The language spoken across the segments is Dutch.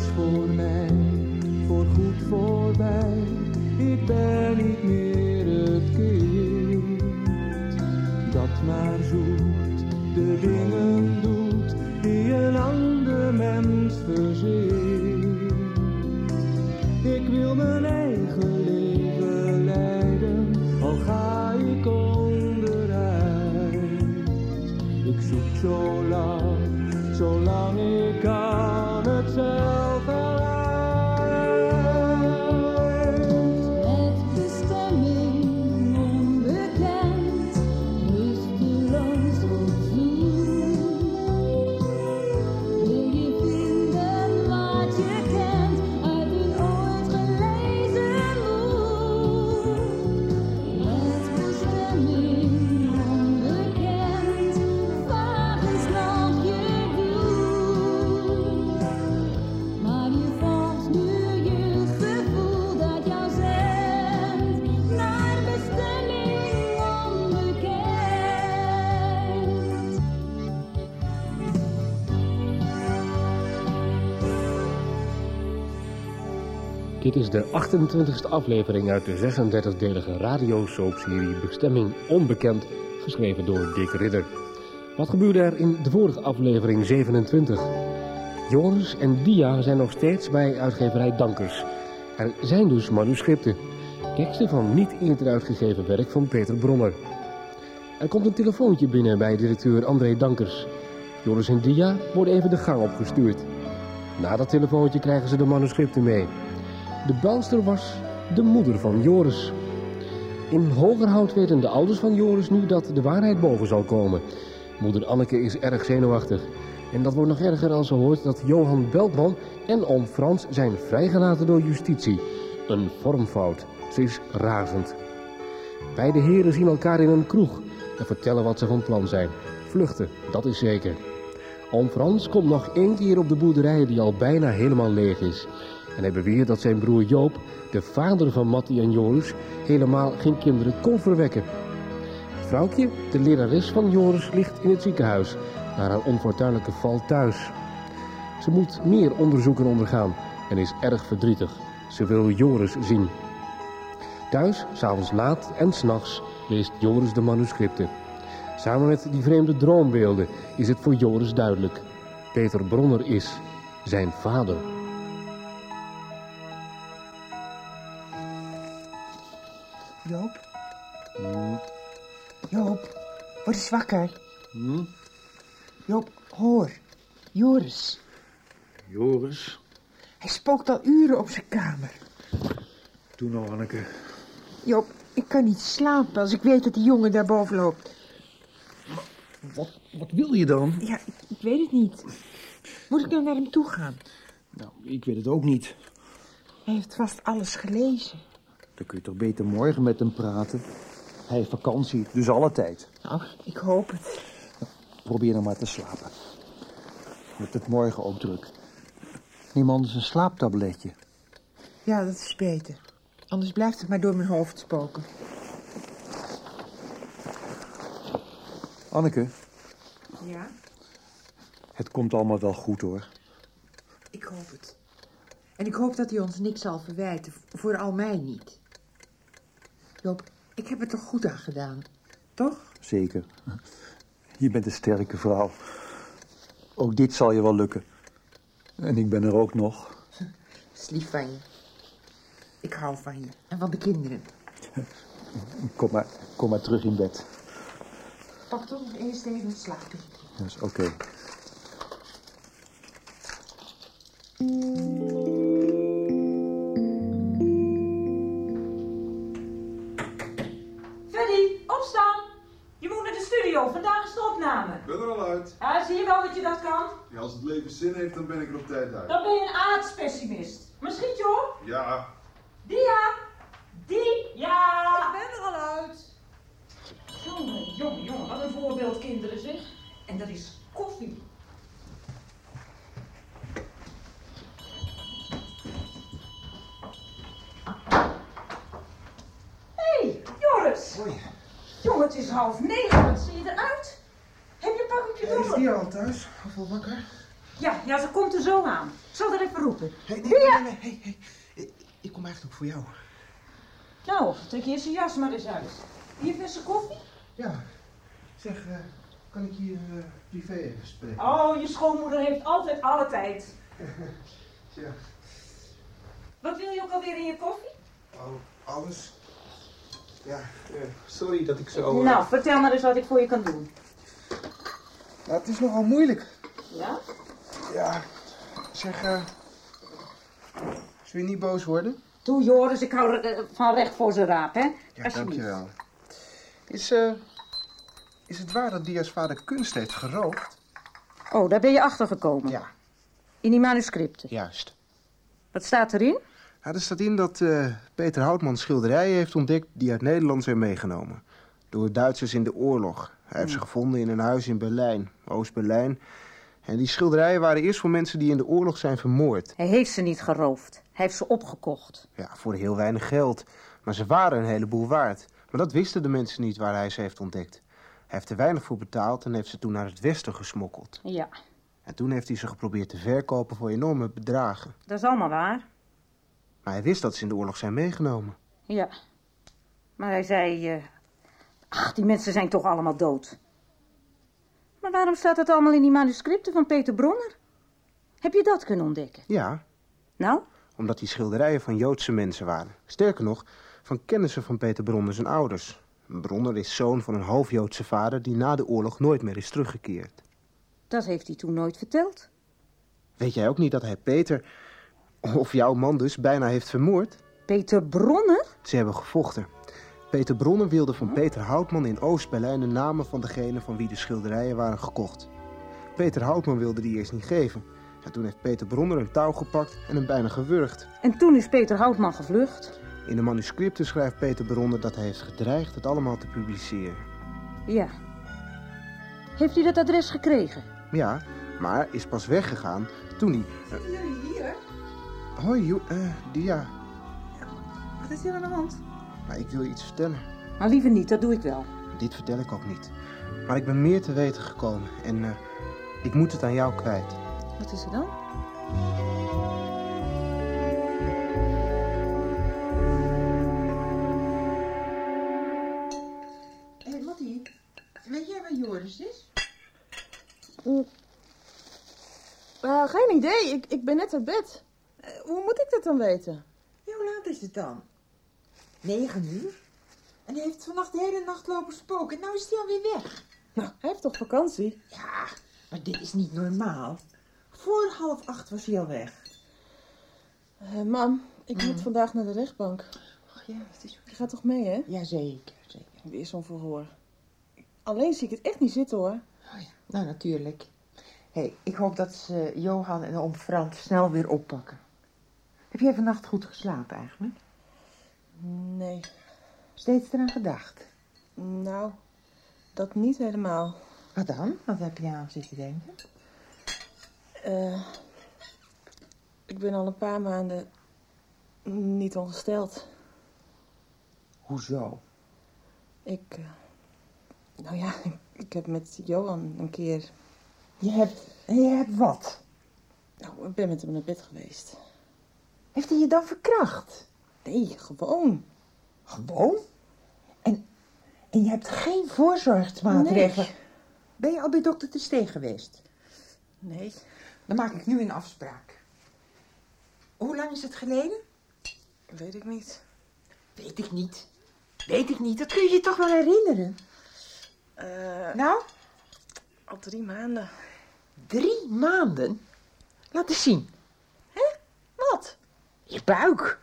voor mij voorgoed voorbij. Is de 28e aflevering uit de 36-delige radiosoapserie Bestemming Onbekend, geschreven door Dick Ridder. Wat gebeurde er in de vorige aflevering 27? Joris en Dia zijn nog steeds bij uitgeverij Dankers. Er zijn dus manuscripten. Teksten van niet eerder uitgegeven werk van Peter Bronner. Er komt een telefoontje binnen bij directeur André Dankers. Joris en Dia worden even de gang opgestuurd. Na dat telefoontje krijgen ze de manuscripten mee. De belster was de moeder van Joris. In Hogerhout weten de ouders van Joris nu dat de waarheid boven zal komen. Moeder Anneke is erg zenuwachtig. En dat wordt nog erger als ze hoort dat Johan Beltman en oom Frans zijn vrijgelaten door justitie. Een vormfout. Ze is razend. Beide heren zien elkaar in een kroeg en vertellen wat ze van plan zijn. Vluchten, dat is zeker. Oom Frans komt nog één keer op de boerderij die al bijna helemaal leeg is. En hij beweert dat zijn broer Joop, de vader van Mattie en Joris, helemaal geen kinderen kon verwekken. Vrouwtje, de lerares van Joris, ligt in het ziekenhuis na haar onfortuinlijke val thuis. Ze moet meer onderzoeken ondergaan en is erg verdrietig. Ze wil Joris zien. Thuis, s'avonds laat en s'nachts, leest Joris de manuscripten. Samen met die vreemde droombeelden is het voor Joris duidelijk. Peter Bronner is zijn vader. Joop? Joop, word eens wakker. Joop, hoor. Joris. Joris, Hij spookt al uren op zijn kamer. doe nou Anneke. Joop, ik kan niet slapen als ik weet dat die jongen daarboven loopt. Wat, wat wil je dan? Ja, ik, ik weet het niet. Moet ik nou naar hem toe gaan? Nou, ik weet het ook niet. Hij heeft vast alles gelezen. Dan kun je toch beter morgen met hem praten. Hij heeft vakantie, dus alle tijd. Nou, ik hoop het. Probeer nou maar te slapen. Hebt het morgen ook druk. Neem anders een slaaptabletje. Ja, dat is beter. Anders blijft het maar door mijn hoofd spoken. Anneke, Ja, het komt allemaal wel goed hoor. ik hoop het. En ik hoop dat hij ons niks zal verwijten. Vooral mij niet. Joop, ik heb er toch goed aan gedaan. Toch? Zeker. Je bent een sterke vrouw. Ook dit zal je wel lukken. En ik ben er ook nog. Dat lief van je. Ik hou van je. En van de kinderen. Kom maar, kom maar terug in bed. Pak toch nog eerst even het slapen. Dat is oké. Uit. Ja, zie je wel dat je dat kan? Ja, als het leven zin heeft, dan ben ik er op tijd uit. Dan ben je een aardspessimist. Maar schiet je hoor. Ja, Dia! Die! Ja! Ik ben er al uit. Jongen, jongen, jongen, wat een voorbeeld kinderen zeg. En dat is koffie. Hé, hey, Joris! Jongen, het is half negen, die al thuis? Of al wakker? Ja, ja, ze komt er zo aan. Ik zal er even roepen. Hey, nee, nee, nee, nee, hey, hey. Ik, kom eigenlijk ook voor jou. Nou, trek eerst je jas maar eens uit. Hier verse koffie? Ja. Zeg, eh, kan ik hier eh, privé even spreken? Oh, je schoonmoeder heeft altijd alle tijd. Ja. Wat wil je ook alweer in je koffie? Oh, alles? Ja, eh, sorry dat ik zo... Nou, vertel maar eens wat ik voor je kan doen. Nou, het is nogal moeilijk. Ja? Ja. Zeg, eh... Zul je niet boos worden? Doe Joris, ik hou eh, van recht voor zijn raap, hè? Ja, dankjewel. Is, eh... Is het waar dat Dia's vader kunst heeft geroofd? Oh, daar ben je achter gekomen. Ja, In die manuscripten. juist. Wat staat erin? Ja, er staat in dat Peter Houtman schilderijen heeft ontdekt die uit Nederland zijn meegenomen. Door Duitsers in de oorlog. Hij heeft ze gevonden in een huis in Berlijn, Oost-Berlijn. En die schilderijen waren eerst voor mensen die in de oorlog zijn vermoord. Hij heeft ze niet geroofd. Hij heeft ze opgekocht. Ja, voor heel weinig geld. Maar ze waren een heleboel waard. Maar dat wisten de mensen niet waar hij ze heeft ontdekt. Hij heeft er weinig voor betaald en heeft ze toen naar het westen gesmokkeld. Ja, En toen heeft hij ze geprobeerd te verkopen voor enorme bedragen. dat is allemaal waar. Maar hij wist dat ze in de oorlog zijn meegenomen. Ja. Maar hij zei... eh, Ach, die mensen zijn toch allemaal dood. Maar waarom staat dat allemaal in die manuscripten van Peter Bronner? Heb je dat kunnen ontdekken? Ja, Nou? omdat die schilderijen van Joodse mensen waren. Sterker nog, van kennissen van Peter Bronner zijn ouders. Bronner is zoon van een half-Joodse vader die na de oorlog nooit meer is teruggekeerd. Dat heeft hij toen nooit verteld. Weet jij ook niet dat hij Peter, of jouw man dus, bijna heeft vermoord? Peter Bronner? Ze hebben gevochten. Peter Bronner wilde van Peter Houtman in Oost-Berlijn de namen van degene van wie de schilderijen waren gekocht. Peter Houtman wilde die eerst niet geven. En toen heeft Peter Bronner een touw gepakt en hem bijna gewurgd. En toen is Peter Houtman gevlucht. In de manuscripten schrijft Peter Bronner dat hij heeft gedreigd het allemaal te publiceren. Ja. Heeft hij dat adres gekregen? Ja, maar is pas weggegaan toen hij... Jullie hier? Hoi, eh, Dia. Wat is hier aan de hand? Maar ik wil je iets vertellen. Maar liever niet, dat doe ik wel. Dit vertel ik ook niet. Maar ik ben meer te weten gekomen en eh, ik moet het aan jou kwijt. Wat is er dan? Hé, hey. Weet jij waar Joris is? Eh, geen idee, ik, ik ben net uit bed. Eh, hoe moet ik dat dan weten? Ja, hoe laat is het dan? Negen uur? En hij heeft vannacht de hele nacht lopen spoken. Nou is hij alweer weg. Nou, hij heeft toch vakantie? Ja, maar dit is niet normaal. Voor half acht was hij al weg. Eh, mam, ik moet vandaag naar de rechtbank. Ach ja, het is... Je gaat toch mee, hè? Jazeker, zeker. Weer zo'n verhoor. Alleen zie ik het echt niet zitten, hoor. Oh ja, nou natuurlijk. Hé, hey, ik hoop dat ze Johan en oom Frans snel weer oppakken. Heb jij vannacht goed geslapen eigenlijk? Nee, Steeds eraan gedacht. nou, dat niet helemaal. Wat dan? Wat heb je aan zitten denken? Eh, ik ben al een paar maanden niet ongesteld. Hoezo? Ik, eh, nou ja, ik, ik heb met Johan een keer, Je hebt, je hebt wat? nou, ik ben met hem naar bed geweest. Heeft hij je dan verkracht? Nee, gewoon. Gewoon? En, en je hebt geen voorzorgsmaatregelen? Nee. Ben je al bij dokter Ter Steeg geweest? Nee, Dan maak ik nu een afspraak. Hoe lang is het geleden? weet ik niet. Weet ik niet. Weet ik niet, dat kun je je toch wel herinneren? Eh, Nou, al drie maanden. drie maanden? Laat eens zien. Wat? Je buik.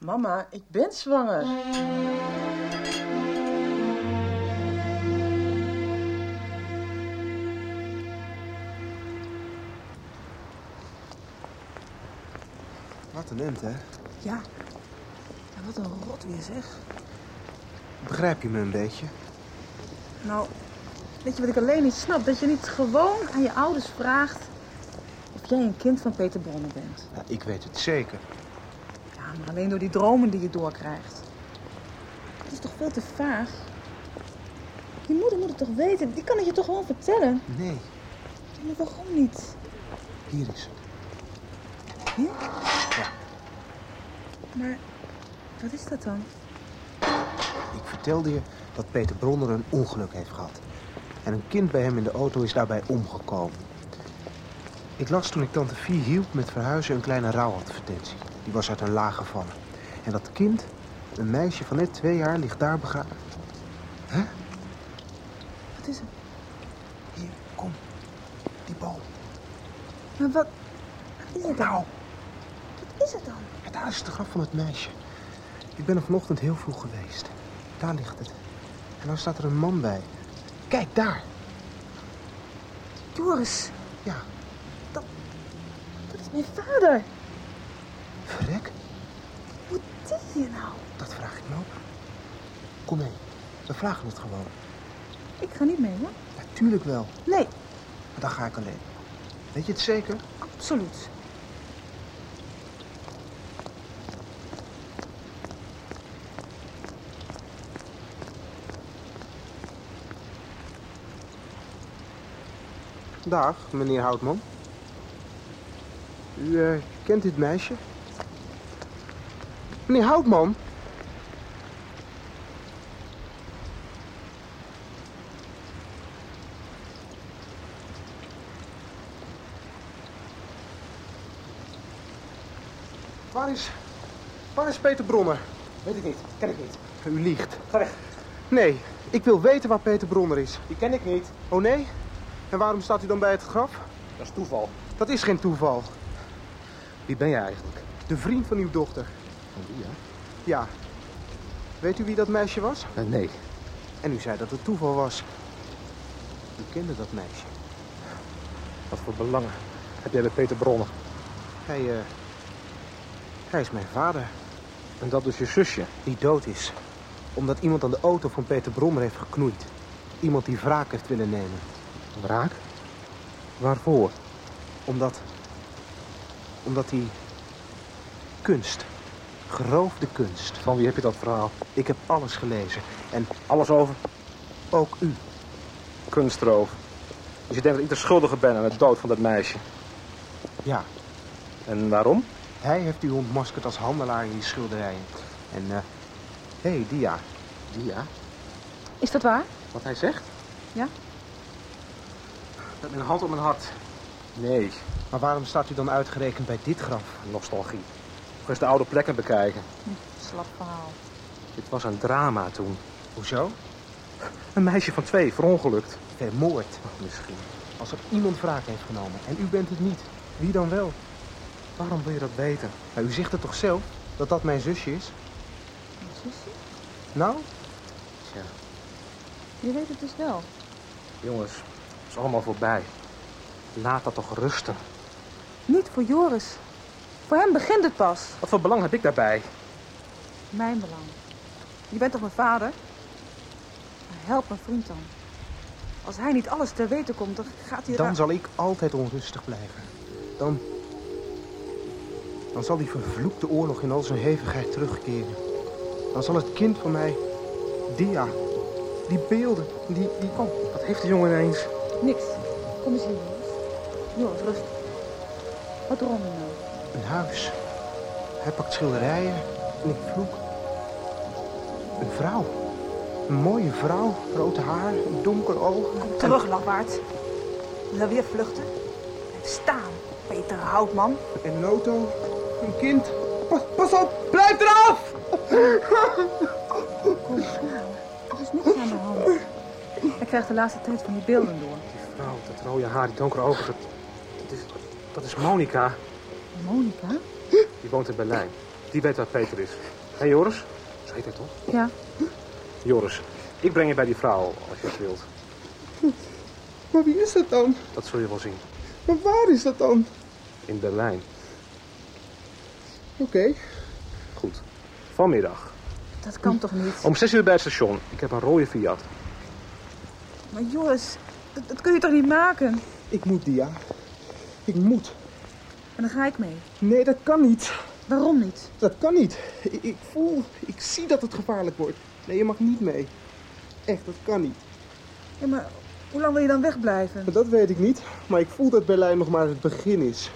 Mama, ik ben zwanger. Wat een end, hè? Ja. ja. Wat een rot weer, zeg. Begrijp je me een beetje? Nou, weet je wat ik alleen niet snap? Dat je niet gewoon aan je ouders vraagt of jij een kind van Peter Bronner bent. Ja, ik weet het zeker. Ja, maar alleen door die dromen die je doorkrijgt. Het is toch veel te vaag? Je moeder moet het toch weten? Die kan het je toch gewoon vertellen? Nee. Ja, Maar waarom niet? Hier is ze. Hier? Maar wat is dat dan? Ik vertelde je dat Peter Bronner een ongeluk heeft gehad. En een kind bij hem in de auto is daarbij omgekomen. Ik las toen ik tante Vie hielp met verhuizen een kleine rouwadvertentie. Die was uit een laag gevallen. En dat kind, een meisje van net twee jaar, ligt daar begraven. Hè? Wat is het? Hier, kom. Die boom. Maar wat, wat is het dan? Nou, Wat is het dan? ja, daar is het graf van het meisje. Ik ben er vanochtend heel vroeg geweest. Daar ligt het. En dan staat er een man bij. Kijk, daar. Joris, Ja, dat is mijn vader. verrek. Hoe deed je nou? Dat vraag ik me ook. Kom mee. We vragen het gewoon. Ik ga niet mee, hoor. Natuurlijk wel. Nee, Maar dan ga ik alleen. Weet je het zeker? absoluut. Dag, meneer Houtman. U eh, kent dit meisje? Meneer Houtman? Is... Waar is Peter Bronner? Weet ik niet. Ken ik niet. U liegt. Ga weg. Nee, ik wil weten waar Peter Bronner is. Die ken ik niet. Oh nee? En waarom staat u dan bij het graf? Dat is toeval. Dat is geen toeval. Wie ben jij eigenlijk? De vriend van uw dochter. Van wie, ja? Ja. Weet u wie dat meisje was? Eh, nee. En u zei dat het toeval was. U kende dat meisje. Wat voor belangen heb jij bij Peter Bronner? Hij, eh... Hij is mijn vader, En dat is je zusje. die dood is. Omdat iemand aan de auto van Peter Bronner heeft geknoeid. Iemand die wraak heeft willen nemen. Wraak? Waarvoor? Omdat... Omdat hij... Kunst. Geroofde kunst. Van wie heb je dat verhaal? Ik heb alles gelezen. En Alles over ook u. kunstroof. Dus je denkt dat ik de schuldige ben aan de dood van dat meisje. Ja, En waarom? Hij heeft u ontmaskerd als handelaar in die schilderijen. En, eh... Hé, hey, Dia. Ja. Is dat waar? Wat hij zegt? Ja? Met mijn hand op mijn hart. Nee, Maar waarom staat u dan uitgerekend bij dit graf? nostalgie. Nog eens de oude plekken bekijken. Slap verhaal. Dit was een drama toen. Hoezo? Een meisje van twee, verongelukt. Vermoord. Misschien. Als er iemand wraak heeft genomen en u bent het niet, wie dan wel? Waarom wil je dat weten? Nou, u zegt het toch zelf dat dat mijn zusje is? Mijn zusje? Nou, Tja, Je weet het dus wel. jongens, het is allemaal voorbij. Laat dat toch rusten. Niet voor Joris. Voor hem begint het pas. Wat voor belang heb ik daarbij? Mijn belang. Je bent toch mijn vader? Maar help mijn vriend dan. Als hij niet alles te weten komt, dan gaat hij... dan zal ik altijd onrustig blijven. Dan... Dan zal die vervloekte oorlog in al zijn hevigheid terugkeren. Dan zal het kind van mij, Dia, die beelden, die... die... Oh, wat heeft die jongen ineens? Niks. Kom eens hier. Joris, rustig. Wat je nou? Een huis. Hij pakt schilderijen en ik vloek. Een vrouw. Een mooie vrouw. Rood haar, donkere ogen. Kom terug, lafaard. Wil weer vluchten? Blijf staan, Peter Houtman. En een auto. Een kind. Pas, pas op! Blijf eraf! Kom. Er is niks aan de hand. Hij krijgt de laatste tijd van die beelden door. Die vrouw, dat rode haar, die donkere ogen. Dat, dat is, dat is Monica. Monica? Die woont in Berlijn. Die weet waar Peter is. Hé hey, Joris? Zo heet hij toch? Ja. Joris, ik breng je bij die vrouw als je het wilt. Maar wie is dat dan? Dat zul je wel zien. Maar waar is dat dan? In Berlijn. Oké. Goed. Vanmiddag. Dat kan toch niet? Om zes uur bij het station. Ik heb een rode Fiat. Maar Joris, dat, dat kun je toch niet maken? Ik moet, Dia. Ik moet. En dan ga ik mee. Nee, dat kan niet. Waarom niet? Dat kan niet. Ik, ik voel, ik zie dat het gevaarlijk wordt. Nee, je mag niet mee. Echt, dat kan niet. Ja, maar Hoe lang wil je dan wegblijven? Dat weet ik niet, maar ik voel dat Berlijn nog maar het begin is.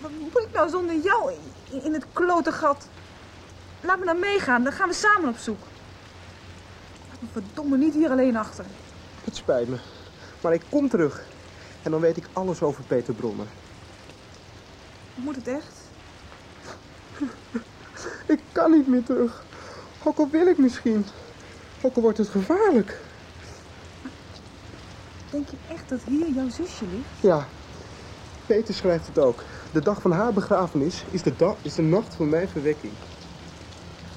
Wat moet ik nou zonder jou in, in het klote gat? Laat me dan meegaan, dan gaan we samen op zoek. Laat me verdomme niet hier alleen achter. Het spijt me, maar ik kom terug. En dan weet ik alles over Peter Bronner. Moet het echt? Ik kan niet meer terug. Ook al wil ik misschien. Ook al wordt het gevaarlijk. Denk je echt dat hier jouw zusje ligt? Ja, Peter schrijft het ook. De dag van haar begrafenis is de, dag, is de nacht van mijn verwekking.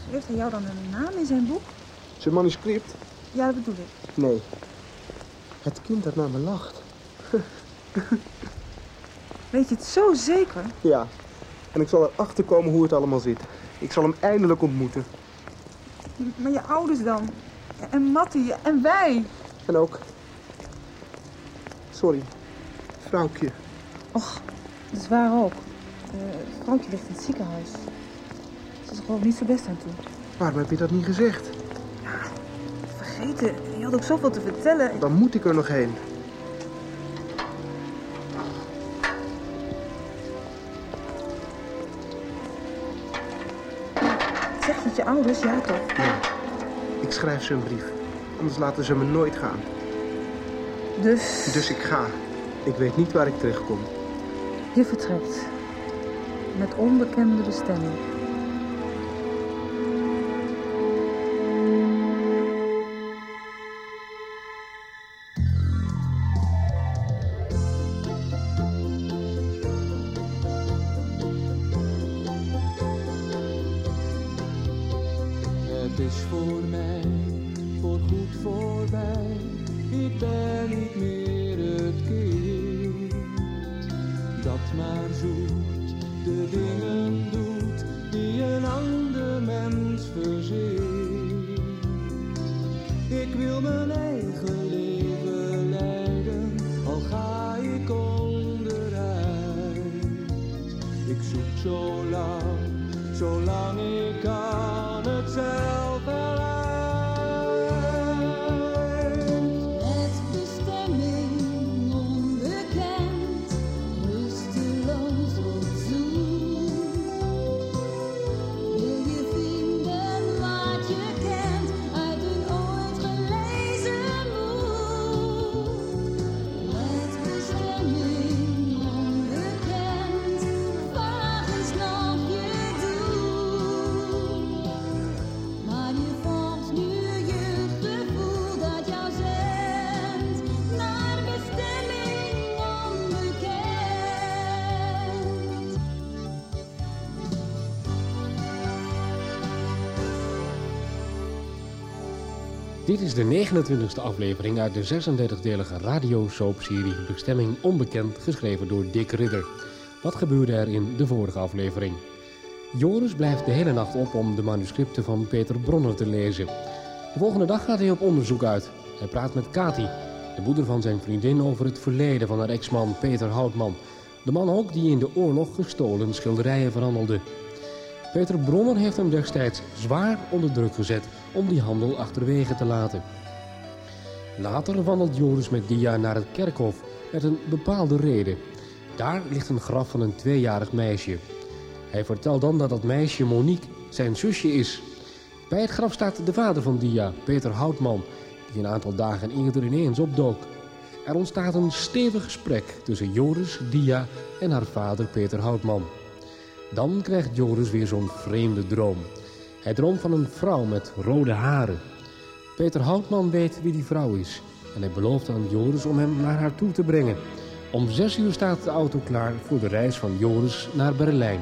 Heeft hij jou dan een naam in zijn boek? Zijn manuscript? Ja, dat bedoel ik. Nee. Het kind dat naar me lacht. Weet je het zo zeker? Ja. En ik zal erachter komen hoe het allemaal zit. Ik zal hem eindelijk ontmoeten. Maar je ouders dan? En Mattie en wij? En ook... Sorry. Vrouwtje. Och, dat is waar ook. Uh, vrouwtje ligt in het ziekenhuis. Ze is er gewoon niet zo best aan toe. Waarom heb je dat niet gezegd? Vergeten, je had ook zoveel te vertellen. Dan moet ik er nog heen. Zeg het je ouders? Ja, toch? Ja. Ik schrijf ze een brief. Anders laten ze me nooit gaan. Dus? Dus ik ga. Ik weet niet waar ik terechtkom. Je vertrekt. Met onbekende bestemming. Het is voor mij, voor goed voorbij. Ik ben niet meer het kind dat maar zoekt de dingen doet die een ander mens verzint. Ik wil mijn eigen leven leiden, al ga ik onderuit. Ik zoek zo lang, zolang ik kan het zelf Dit is de 29e aflevering uit de 36-delige radiosoapserie Bestemming Onbekend, geschreven door Dick Ridder. Wat gebeurde er in de vorige aflevering? Joris blijft de hele nacht op om de manuscripten van Peter Bronner te lezen. De volgende dag gaat hij op onderzoek uit. Hij praat met Kati, de moeder van zijn vriendin, over het verleden van haar ex-man Peter Houtman. De man ook die in de oorlog gestolen schilderijen verhandelde. Peter Bronner heeft hem destijds zwaar onder druk gezet om die handel achterwege te laten. Later wandelt Joris met Dia naar het kerkhof met een bepaalde reden. Daar ligt een graf van een tweejarig meisje. Hij vertelt dan dat dat meisje Monique zijn zusje is. Bij het graf staat de vader van Dia, Peter Houtman, die een aantal dagen eerder ineens opdook. Er ontstaat een stevig gesprek tussen Joris, Dia en haar vader Peter Houtman. Dan krijgt Joris weer zo'n vreemde droom. Hij droomt van een vrouw met rode haren. Peter Houtman weet wie die vrouw is en hij belooft aan Joris om hem naar haar toe te brengen. Om zes uur staat de auto klaar voor de reis van Joris naar Berlijn.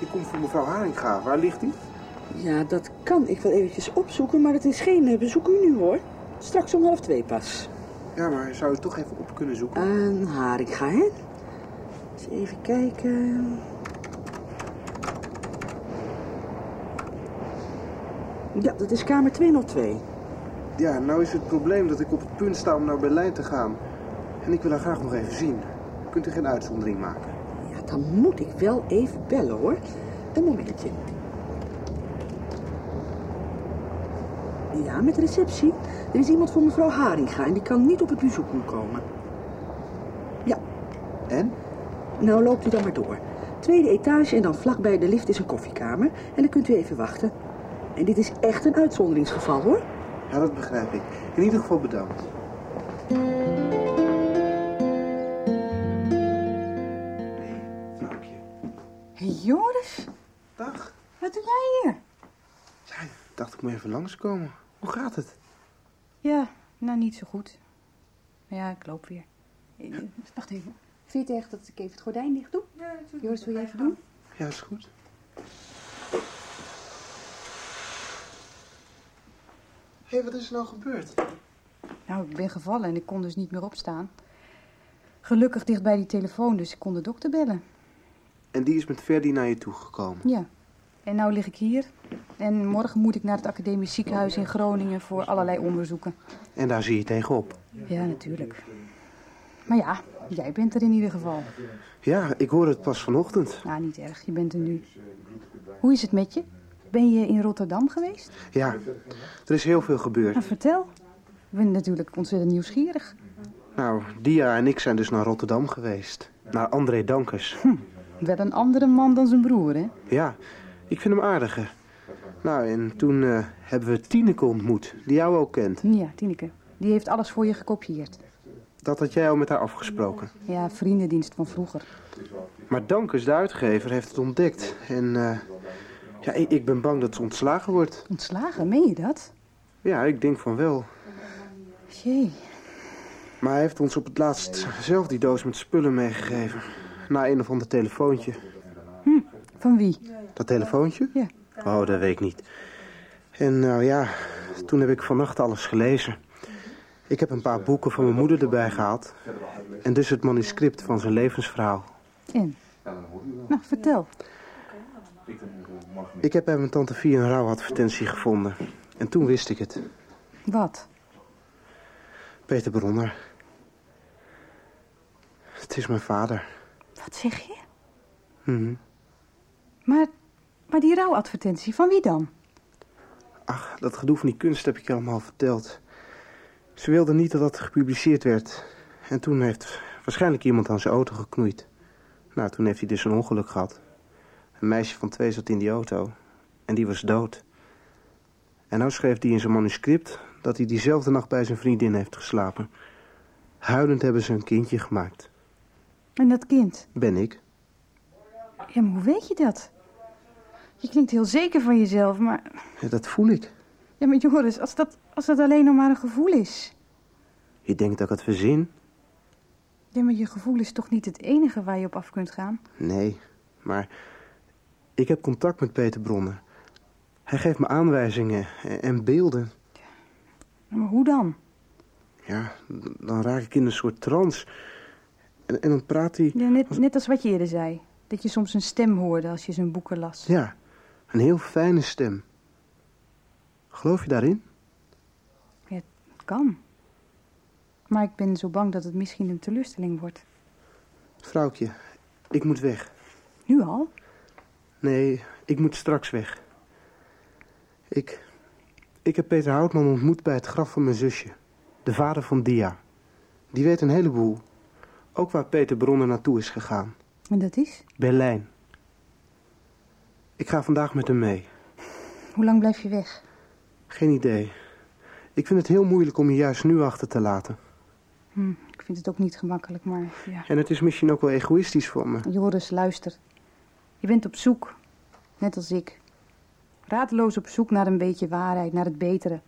Ik kom voor mevrouw Haringa. Waar ligt die? Ja, dat kan ik wel eventjes opzoeken, maar het is geen eh, bezoek u nu hoor. Straks om half twee pas. Ja, maar zou je toch even op kunnen zoeken? Een Haringa, hè? Even kijken. Ja, dat is kamer 202. Ja, nou is het probleem dat ik op het punt sta om naar Berlijn te gaan. En ik wil haar graag nog even zien. Kunt u geen uitzondering maken? Ja, dan moet ik wel even bellen hoor. Een momentje. Ja, met receptie. Er is iemand voor mevrouw Haringa en die kan niet op het bezoek komen. Ja, En? nou loopt u dan maar door. Tweede etage en dan vlakbij de lift is een koffiekamer. En dan kunt u even wachten. En dit is echt een uitzonderingsgeval, hoor. Ja, dat begrijp ik. In ieder geval bedankt. Hey, Joris, Dag. wat doe jij hier? Ja, ik dacht ik moet even langskomen. Hoe gaat het? Ja, nou niet zo goed. Ja, ik loop weer. Eh, Wacht even. Vind je het erg dat ik even het gordijn dicht doe? Ja, natuurlijk. Joris, wil jij even doen? Ja, is goed. Hé, hey, wat is er nou gebeurd? Nou, ik ben gevallen en ik kon dus niet meer opstaan. Gelukkig dicht bij die telefoon, dus ik kon de dokter bellen. En die is met Ferdi naar je toegekomen. Ja. En nou lig ik hier. En morgen moet ik naar het academisch ziekenhuis in Groningen voor allerlei onderzoeken. En daar zie je tegenop. Ja, natuurlijk. Maar ja, jij bent er in ieder geval. Ja, ik hoorde het pas vanochtend. Nou, niet erg. Je bent er nu. Hoe is het met je? Ben je in Rotterdam geweest? Ja, er is heel veel gebeurd. Nou, vertel. Ik ben natuurlijk ontzettend nieuwsgierig. Nou, Dia en ik zijn dus naar Rotterdam geweest. Naar André Dankers. Wel een andere man dan zijn broer, hè? Ja, ik vind hem aardig. Nou, en toen eh, hebben we Tineke ontmoet, die jou ook kent. Ja, Tineke. Die heeft alles voor je gekopieerd. Dat had jij al met haar afgesproken. Ja, vriendendienst van vroeger. Maar Dankers, de uitgever, heeft het ontdekt. En eh, ja, ik, ik ben bang dat ze ontslagen wordt. Ontslagen, meen je dat? Ja, ik denk van wel. Jee. Maar hij heeft ons op het laatst zelf die doos met spullen meegegeven. Na een of ander telefoontje. Van wie? Dat telefoontje? Ja. Oh, dat weet ik niet. En nou ja, toen heb ik vannacht alles gelezen. Ik heb een paar boeken van mijn moeder erbij gehaald. En dus het manuscript van zijn levensverhaal. En? Nou, vertel. Ik heb bij mijn tante Vie een rouwadvertentie gevonden. En toen wist ik het. Wat? Peter Bronner. Het is mijn vader. Wat zeg je? Mhm. Maar, maar die rouwadvertentie, van wie dan? Ach, dat gedoe van die kunst heb ik je allemaal verteld. Ze wilde niet dat dat gepubliceerd werd. En toen heeft waarschijnlijk iemand aan zijn auto geknoeid. Nou, toen heeft hij dus een ongeluk gehad. Een meisje van twee zat in die auto. En die was dood. En nou schreef hij in zijn manuscript dat hij diezelfde nacht bij zijn vriendin heeft geslapen. Huilend hebben ze een kindje gemaakt. En dat kind? Ben ik. Ja, maar hoe weet je dat? Je klinkt heel zeker van jezelf, maar... Ja, dat voel ik. Ja, maar Joris, als dat, als dat alleen nog maar een gevoel is... Je denkt dat ik het verzin? Ja, maar je gevoel is toch niet het enige waar je op af kunt gaan? Nee, maar ik heb contact met Peter Bronner. Hij geeft me aanwijzingen en- en beelden. Maar hoe dan? Ja, dan raak ik in een soort trance. En, en dan praat hij... Ja, net, net als wat je eerder zei. Dat je soms een stem hoorde als je zijn boeken las. Ja, een heel fijne stem. Geloof je daarin? Ja, het kan. Maar ik ben zo bang dat het misschien een teleurstelling wordt. Vrouwtje, ik moet weg. Nu al? Nee, ik moet straks weg. Ik... Ik heb Peter Houtman ontmoet bij het graf van mijn zusje. De vader van Dia. Die weet een heleboel. Ook waar Peter Bronner naartoe is gegaan. En dat is? Berlijn. Ik ga vandaag met hem mee. Hoe lang blijf je weg? Geen idee. Ik vind het heel moeilijk om je juist nu achter te laten. Hm, ik vind het ook niet gemakkelijk, maar ja. En het is misschien ook wel egoïstisch voor me. Joris, luister. Je bent op zoek, net als ik. Radeloos op zoek naar een beetje waarheid, naar het betere.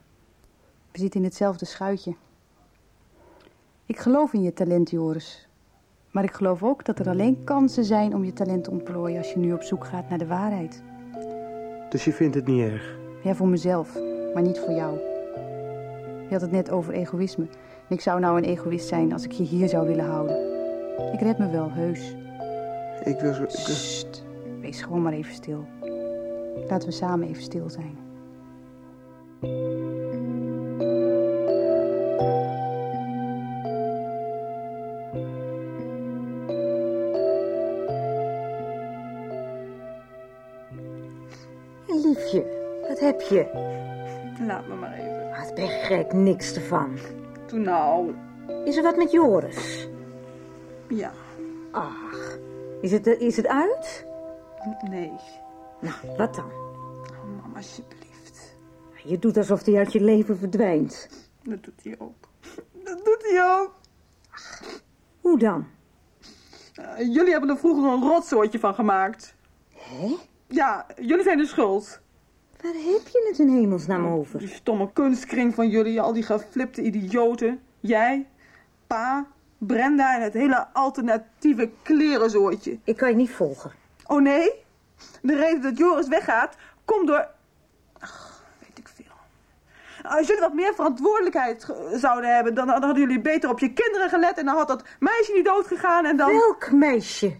We zitten in hetzelfde schuitje. Ik geloof in je talent, Joris. Maar ik geloof ook dat er alleen kansen zijn om je talent te ontplooien als je nu op zoek gaat naar de waarheid. Dus je vindt het niet erg? Ja, voor mezelf, maar niet voor jou. Je had het net over egoïsme. En ik zou nou een egoïst zijn als ik je hier zou willen houden. Ik red me wel, heus. Ik wil zo... ik wil- Sst, wees gewoon maar even stil. Laten we samen even stil zijn. Laat me maar even. Wat ben gek, niks ervan. Toen nou, Is er wat met Joris? ja, Ach, is het, is het uit? nee. Nou, wat dan? Oh, mama, alsjeblieft. Je doet alsof hij uit je leven verdwijnt. Dat doet hij ook. Dat doet hij ook. Hoe dan? Eh, jullie hebben er vroeger een rotzootje van gemaakt. Hé? Ja, jullie zijn de schuld. Waar heb je het in hemelsnaam over? Die stomme kunstkring van jullie, al die geflipte idioten. Jij, pa, Brenda en het hele alternatieve klerenzoortje. Ik kan je niet volgen. Oh nee? De reden dat Joris weggaat, komt door... Ach, weet ik veel. Als jullie wat meer verantwoordelijkheid zouden hebben, dan, dan hadden jullie beter op je kinderen gelet en dan had dat meisje niet doodgegaan en dan... Welk meisje?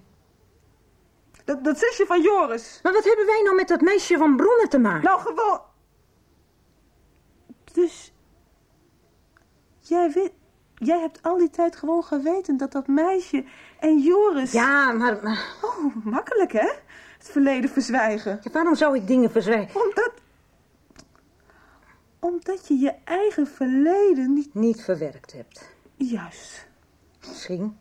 Dat, dat zusje van Joris. Maar wat hebben wij nou met dat meisje van Bronnen te maken? Nou, gewoon... Dus... Jij weet... Jij hebt al die tijd gewoon geweten dat dat meisje en Joris... Ja, maar, maar Oh, makkelijk hè? Het verleden verzwijgen. waarom zou ik dingen verzwijgen? Omdat... Omdat je je eigen verleden niet... Niet verwerkt hebt. Juist. Misschien.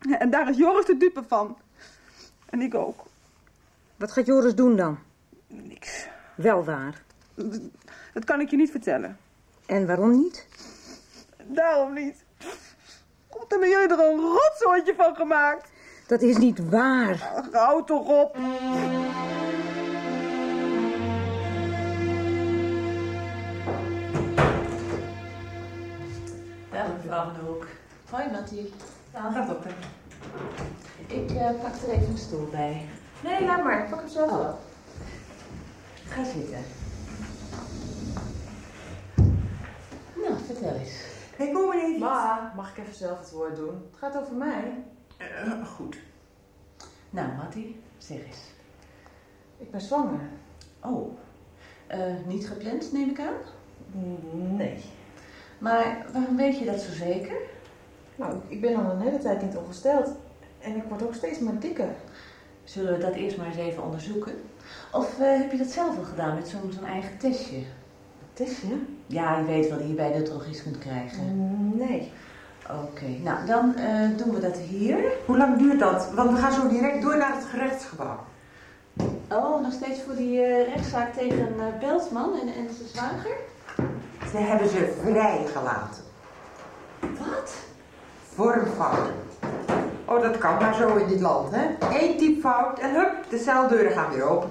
Ja, En daar is Joris de dupe van. En ik ook. Wat gaat Joris doen dan? Niks. Wel waar. Dat kan ik je niet vertellen. En waarom niet? Daarom niet. Omdat hebben jullie er een rotzootje van gemaakt. Dat is niet waar. Ach, Houd toch op. Dag mevrouw Van Hoek. Hoi Mattie. Gaat op. Ik eh, pak er even een stoel bij. Nee, laat maar. Ik pak hem zelf Oh. wel. Ga zitten. Nou, vertel eens. Ik kom niet. Ma, mag ik even zelf het woord doen? Het gaat over mij. Eh, goed. Nou, Mattie, zeg eens. Ik ben zwanger. Oh, eh, niet gepland neem ik aan? Nee. Maar waarom weet je dat zo zeker? Nou, ik ben al een hele tijd niet ongesteld. En ik word ook steeds maar dikker. Zullen we dat eerst maar eens even onderzoeken? Of eh, heb je dat zelf al gedaan met zo'n eigen testje? Testje? Ja, je weet wel die je bij de drogist kunt krijgen. Nee. Oké, nou dan eh, doen we dat hier. Hoe lang duurt dat? Want we gaan zo direct door naar het gerechtsgebouw. Oh, nog steeds voor die eh, rechtszaak tegen eh, Beltman en, en zijn zwager? Ze hebben ze vrijgelaten. Wat? Vormfouten. Oh, dat kan maar zo in dit land, hè? Eén typfout en hup, de celdeuren gaan weer open.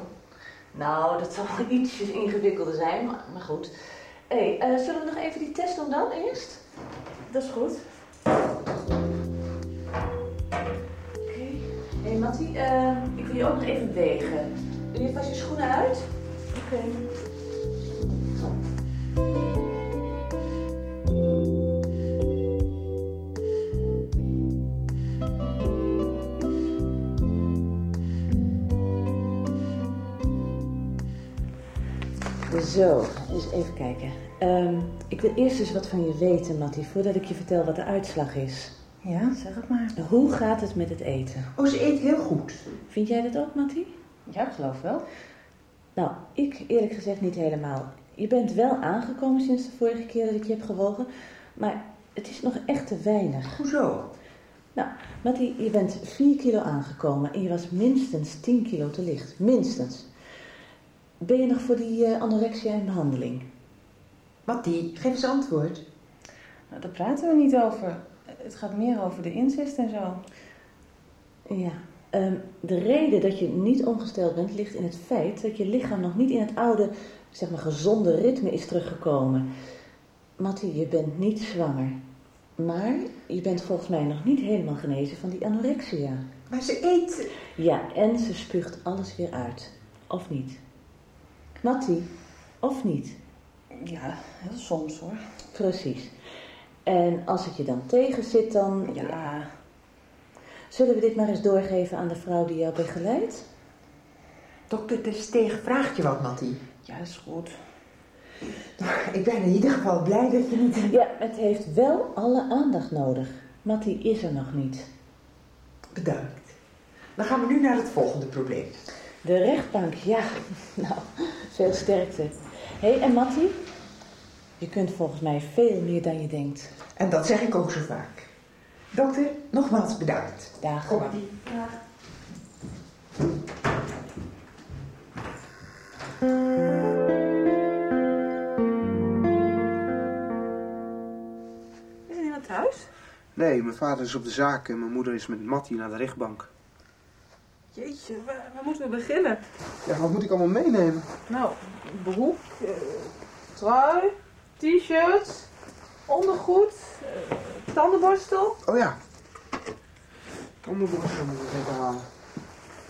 Nou, dat zal ietsjes ingewikkelder zijn, maar, maar goed. Hé, hey, eh, zullen we nog even die test doen dan eerst? Dat is goed. Oké. Hé hey, Mattie, eh, ik wil je ook nog even wegen. Doe je vast je schoenen uit? Oké. Zo, eens even kijken. Ehm, ik wil eerst eens wat van je weten, Mattie, voordat ik je vertel wat de uitslag is. Ja, zeg het maar. Hoe gaat het met het eten? Oh, ze eet heel goed. Vind jij dat ook, Mattie? Ja, ik geloof wel. Nou, ik eerlijk gezegd niet helemaal. Je bent wel aangekomen sinds de vorige keer dat ik je heb gewogen, maar het is nog echt te weinig. Hoezo? Nou, Mattie, je bent 4 kilo aangekomen en je was minstens 10 kilo te licht. Minstens. Ben je nog voor die eh, anorexia in behandeling? Mattie, geef eens antwoord. Nou, daar praten we niet over. Het gaat meer over de incest en zo. Ja. Ehm, de reden dat je niet ongesteld bent ligt in het feit dat je lichaam nog niet in het oude, zeg maar, gezonde ritme is teruggekomen. Mattie, je bent niet zwanger. Maar je bent volgens mij nog niet helemaal genezen van die anorexia. Maar ze eet... Ja, en ze spuugt alles weer uit. Of niet? Mattie, of niet? Ja, heel soms hoor. Precies. En als het je dan tegen zit, dan... Ja. Zullen we dit maar eens doorgeven aan de vrouw die jou begeleidt? Dokter de Steeg vraagt je wat, Mattie. Ja, is goed. Ik ben in ieder geval blij dat je niet... Ja, het heeft wel alle aandacht nodig. Mattie is er nog niet. Bedankt. Dan gaan we nu naar het volgende probleem. De rechtbank, ja. Nou, veel sterkte. Hé, hey, en Mattie? Je kunt volgens mij veel meer dan je denkt. En dat zeg ik ook zo vaak. Dokter, nogmaals bedankt. Dag. Kopie. Is er niemand thuis? Nee, mijn vader is op de zaak en mijn moeder is met Mattie naar de rechtbank. Jeetje, waar, waar moeten we beginnen? Ja, wat moet ik allemaal meenemen? Nou, broek, eh, trui, t-shirt, ondergoed, eh, tandenborstel. Oh ja. Tandenborstel moet ik even halen.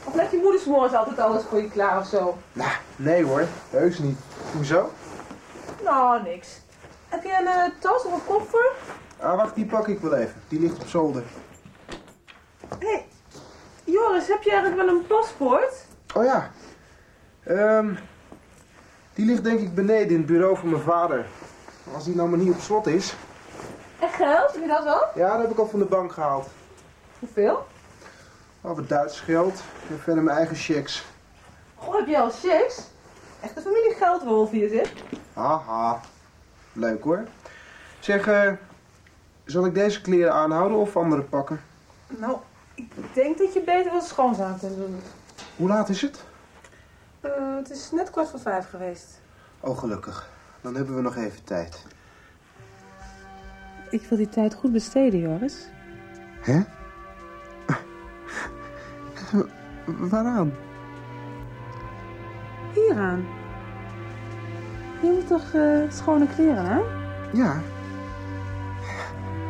Of let je moeder altijd alles voor je klaar of zo? Nou, nee hoor. Heus niet. Hoezo? Nou, niks. Heb je een eh, tas of een koffer? Ah, wacht, die pak ik wel even. Die ligt op zolder. Joris, heb je eigenlijk wel een paspoort? Oh ja. Ehm, die ligt denk ik beneden in het bureau van mijn vader. Als die nou maar niet op slot is. En geld, heb je dat wel? Ja, dat heb ik al van de bank gehaald. Hoeveel? Oh, wat Duits geld. En verder mijn eigen checks. Goh, heb je al checks? Echt een familie geldwolf hier zit. Haha. Leuk hoor. Zeg, eh, zal ik deze kleren aanhouden of andere pakken? Nou, ik denk dat je beter wat schoonzaak kunt doen. Hoe laat is het? Eh, het is net kwart voor vijf geweest. Oh, gelukkig. Dan hebben we nog even tijd. Ik wil die tijd goed besteden, Joris. Hè? Waaraan? Hieraan. Je moet toch eh, schone kleren, hè? Ja.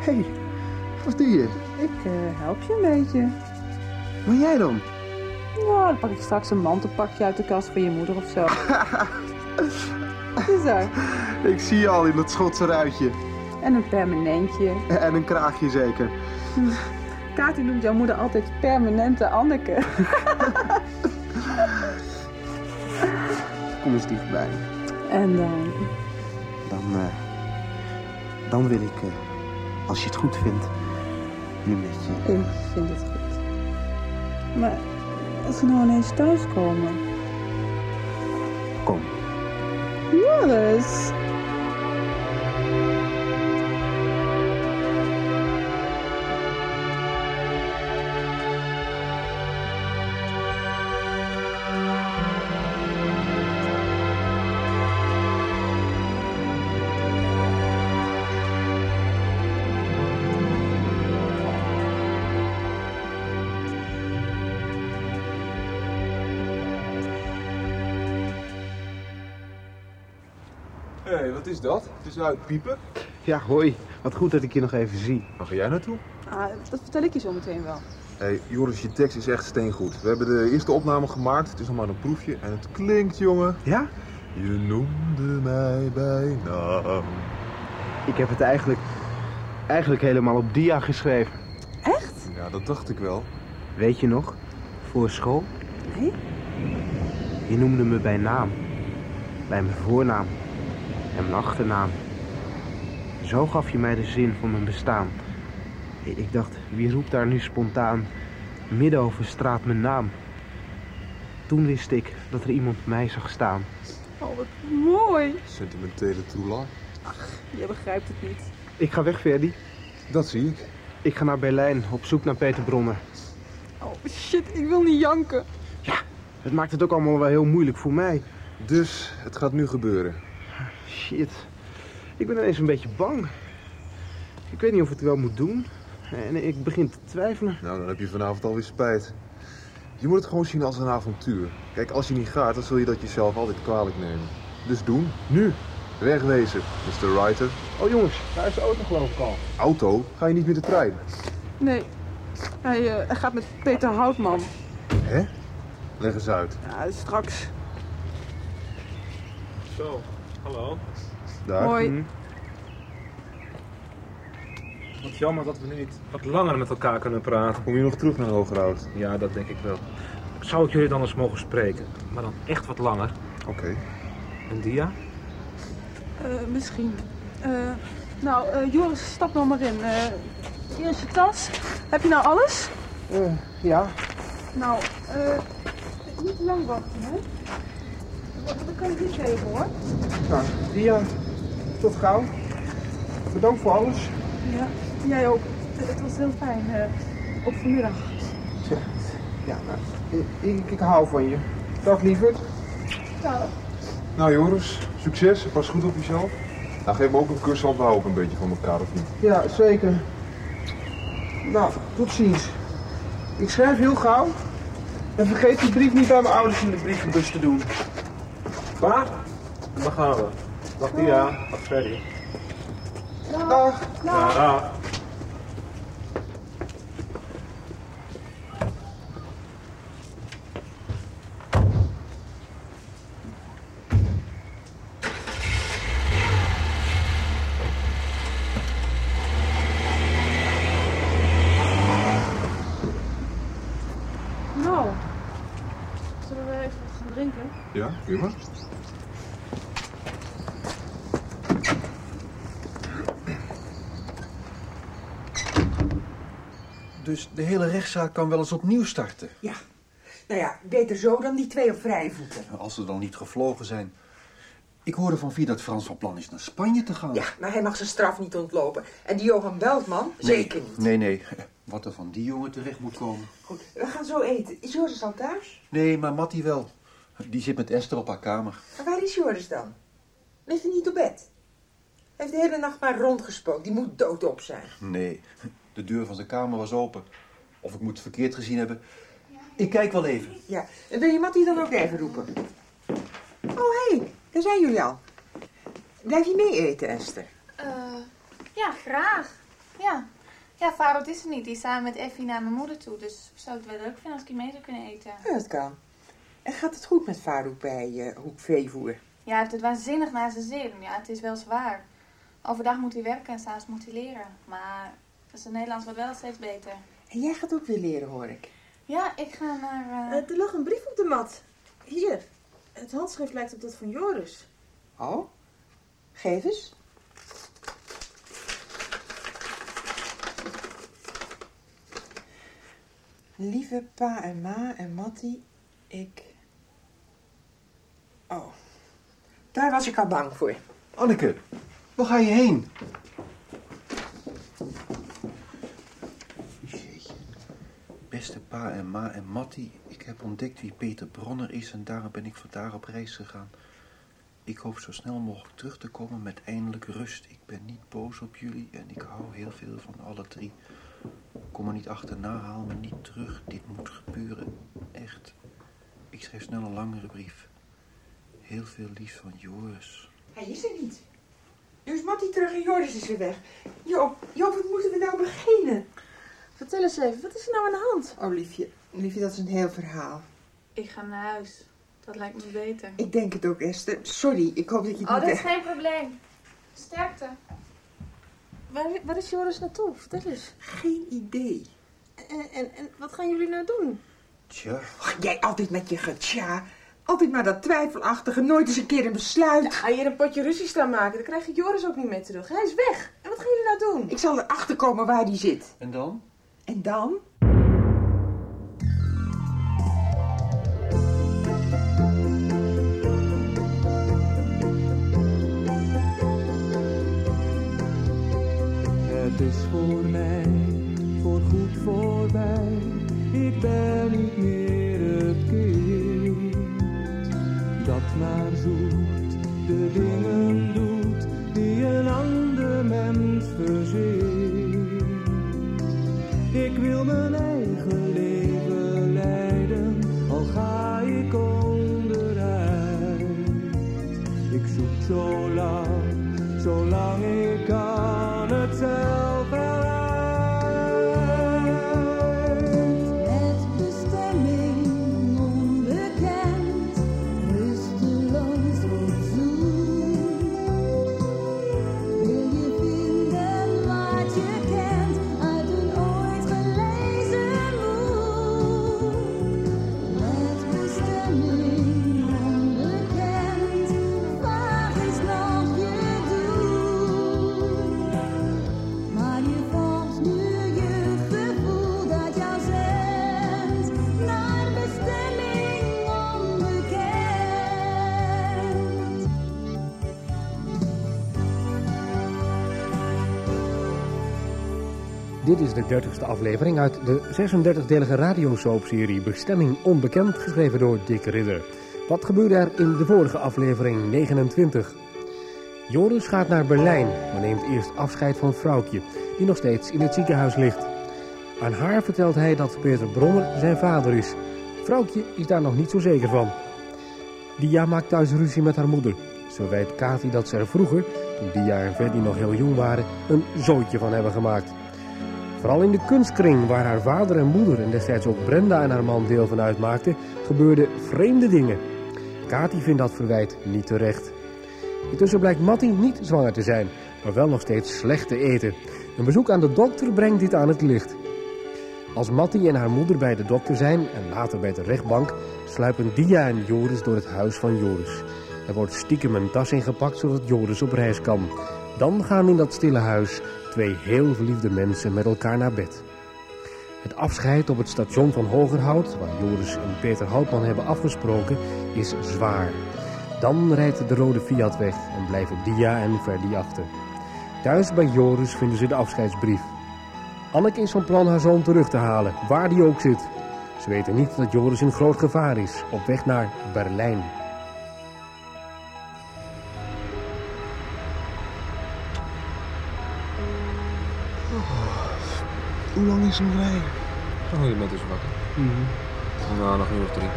Hé, hey, wat doe je? Ik eh, help je een beetje. Maar jij dan? Nou, dan pak ik straks een mantelpakje uit de kast van je moeder of zo. Wat is er? Ik zie je al in dat Schotse ruitje. En een permanentje. En een kraagje zeker. Hm. Kati noemt jouw moeder altijd permanente Anneke. Kom eens dichtbij. En dan? Dan, eh, dan wil ik, eh, als je het goed vindt, Ik vind het goed. Maar als we nou ineens thuiskomen... Kom. Joris! Hé, is? Het piepen. Ja, hoi. Wat goed dat ik je nog even zie. Waar ga jij naartoe? Ah, dat vertel ik je zo meteen wel. Hé, hey, Joris, je tekst is echt steengoed. We hebben de eerste opname gemaakt. Het is nog maar een proefje. En het klinkt, jongen. Ja? Je noemde mij bij naam. Ik heb het eigenlijk, eigenlijk helemaal op dia geschreven. Echt? Ja, dat dacht ik wel. Weet je nog? Voor school? Nee? Je noemde me bij naam. Bij mijn voornaam. En mijn achternaam. Zo gaf je mij de zin van mijn bestaan. Ik dacht, wie roept daar nu spontaan midden over straat mijn naam? Toen wist ik dat er iemand mij zag staan. Oh, wat mooi. Sentimentele troela. Ach, je begrijpt het niet. Ik ga weg, Ferdy. Dat zie ik. Ik ga naar Berlijn op zoek naar Peter Bronner. Oh shit, ik wil niet janken. Het maakt het ook allemaal wel heel moeilijk voor mij. Dus het gaat nu gebeuren. Shit. Ik ben ineens een beetje bang. Ik weet niet of ik het wel moet doen. En ik begin te twijfelen. Nou, dan heb je vanavond alweer spijt. Je moet het gewoon zien als een avontuur. Kijk, als je niet gaat, dan zul je dat jezelf altijd kwalijk nemen. Dus doen. Nu. Wegwezen, Mr. Writer. Oh jongens, daar is de auto geloof ik al. Auto? Ga je niet met de trein? Nee, hij, eh, hij gaat met Peter Houtman. Hè? Leg eens uit. Ja, straks. Zo, hallo. Daar. Hoi. Hm. Wat jammer dat we niet wat langer met elkaar kunnen praten. Kom je nog terug naar Hogerhout? Ja, dat denk ik wel. Zou ik jullie dan eens mogen spreken? Maar dan echt wat langer. Oké. Een dia? Eh, misschien. Eh, nou, eh, Joris, stap nou maar in. Eh, hier is je tas. Heb je nou alles? Ja. Nou, eh, niet te lang wachten, hè? Dan kan ik niet tegen, hoor. Nou, dia. Tot gauw. Bedankt voor alles. Ja, jij ook. Het, was heel fijn. eh, ook vanmiddag. Tja, Ja, nou, ik, ik, ik hou van je. Dag lieverd. Ja. Nou Joris, succes. Pas goed op jezelf. Nou, geef me ook een kus, want we houden een beetje van elkaar, of niet? Ja, zeker. Nou, tot ziens. Ik schrijf heel gauw. En vergeet die brief niet bij mijn ouders in de brievenbus te doen. Pa, waar gaan we? Dag Tia, dag Freddy. Dag. Ja, dag. Nou, zullen we even wat gaan drinken? Ja, prima. Dus de hele rechtszaak kan wel eens opnieuw starten. Ja. Nou ja, beter zo dan die twee op vrije voeten. Als ze dan niet gevlogen zijn. Ik hoorde van Vie dat Frans van plan is naar Spanje te gaan. Ja, maar hij mag zijn straf niet ontlopen. En die Johan Beltman, zeker niet. Nee, nee. Wat er van die jongen terecht moet komen. Goed, we gaan zo eten. Is Joris al thuis? Nee, maar Mattie wel. Die zit met Esther op haar kamer. Maar waar is Joris dan? Ligt hij niet op bed? Hij heeft de hele nacht maar rondgespookt. Die moet doodop zijn. Nee, de deur van zijn kamer was open. Of ik moet het verkeerd gezien hebben. Ik kijk wel even. Ja, en wil je Mattie dan ook even roepen? Oh, hé, hey, daar zijn jullie al. Blijf je mee eten, Esther? Eh, ja, graag. Ja. Ja, Farod is er niet. Die is samen met Effie naar mijn moeder toe. Dus ik zou het wel leuk vinden als ik hier mee zou kunnen eten. Ja, dat kan. En gaat het goed met Farouk bij eh, Hoek Veevoer? Ja, hij heeft het waanzinnig naar zijn zin. Ja, het is wel zwaar. Overdag moet hij werken en s'avonds moet hij leren. Maar zijn Nederlands wordt wel steeds beter. En jij gaat ook weer leren, hoor ik. Ja, ik ga naar... eh, Eh, er lag een brief op de mat. Hier. Het handschrift lijkt op dat van Joris. Oh, geef eens. Lieve pa en ma en Mattie, ik... Oh, daar was ik al bang voor. Anneke, waar ga je heen? Jeetje. Beste pa en ma en Mattie, ik heb ontdekt wie Peter Bronner is en daarom ben ik vandaag op reis gegaan. Ik hoop zo snel mogelijk terug te komen met eindelijk rust. Ik ben niet boos op jullie en ik hou heel veel van alle drie. Kom er niet achterna, haal me niet terug. Dit moet gebeuren. Echt. Ik schrijf snel een langere brief. Heel veel liefs van Joris. Hij is er niet. Nu is Mattie terug en Joris is weer weg. Joop, Joop, wat moeten we nou beginnen? Vertel eens even, wat is er nou aan de hand? Oh, liefje, liefje, dat is een heel verhaal. Ik ga naar huis. Dat lijkt me beter. Ik denk het ook, Esther. Sorry, ik hoop dat je het Oh, niet dat is echt- geen probleem. Sterkte. Waar, waar is Joris naartoe? Vertel eens. Geen idee. En, en, en wat gaan jullie nou doen? Tja. Jij altijd met je getja. Altijd maar dat twijfelachtige, nooit eens een keer een besluit. Ga je hier een potje ruzie staan maken? Dan krijg je Joris ook niet meer terug. Hij is weg. En wat gaan jullie nou doen? Ik zal erachter komen waar die zit. En dan? En dan? Het is voor mij voorgoed voorbij. Ik ben niet meer het kind dat maar zoekt de dingen doet die een ander mens verzint. Ik wil mijn eigen leven leiden, al ga ik onderuit. Ik zoek zo lang, zolang ik kan het zelf Dit is de 30ste aflevering uit de 36-delige radiosoapserie Bestemming Onbekend, geschreven door Dick Ridder. Wat gebeurde er in de vorige aflevering 29? Joris gaat naar Berlijn, maar neemt eerst afscheid van vrouwtje, die nog steeds in het ziekenhuis ligt. Aan haar vertelt hij dat Peter Bronner zijn vader is. Vrouwtje is daar nog niet zo zeker van. Dia maakt thuis ruzie met haar moeder. Zo weet Kati dat ze er vroeger, toen Dia en Freddy nog heel jong waren, een zootje van hebben gemaakt. Vooral in de kunstkring, waar haar vader en moeder en destijds ook Brenda en haar man deel van uitmaakten, gebeurden vreemde dingen. Kati vindt dat verwijt niet terecht. Intussen blijkt Mattie niet zwanger te zijn, maar wel nog steeds slecht te eten. Een bezoek aan de dokter brengt dit aan het licht. Als Mattie en haar moeder bij de dokter zijn en later bij de rechtbank, sluipen Dia en Joris door het huis van Joris. Er wordt stiekem een tas ingepakt zodat Joris op reis kan. Dan gaan in dat stille huis twee heel verliefde mensen met elkaar naar bed. Het afscheid op het station van Hogerhout, waar Joris en Peter Houtman hebben afgesproken, is zwaar. Dan rijdt de rode Fiat weg en blijven Dia en Ferdi achter. Thuis bij Joris vinden ze de afscheidsbrief. Anneke is van plan haar zoon terug te halen, waar die ook zit. Ze weten niet dat Joris in groot gevaar is, op weg naar Berlijn. Hoe lang is het nog rijden? Oh, je bent dus wakker. Nou, nog een uur of drie.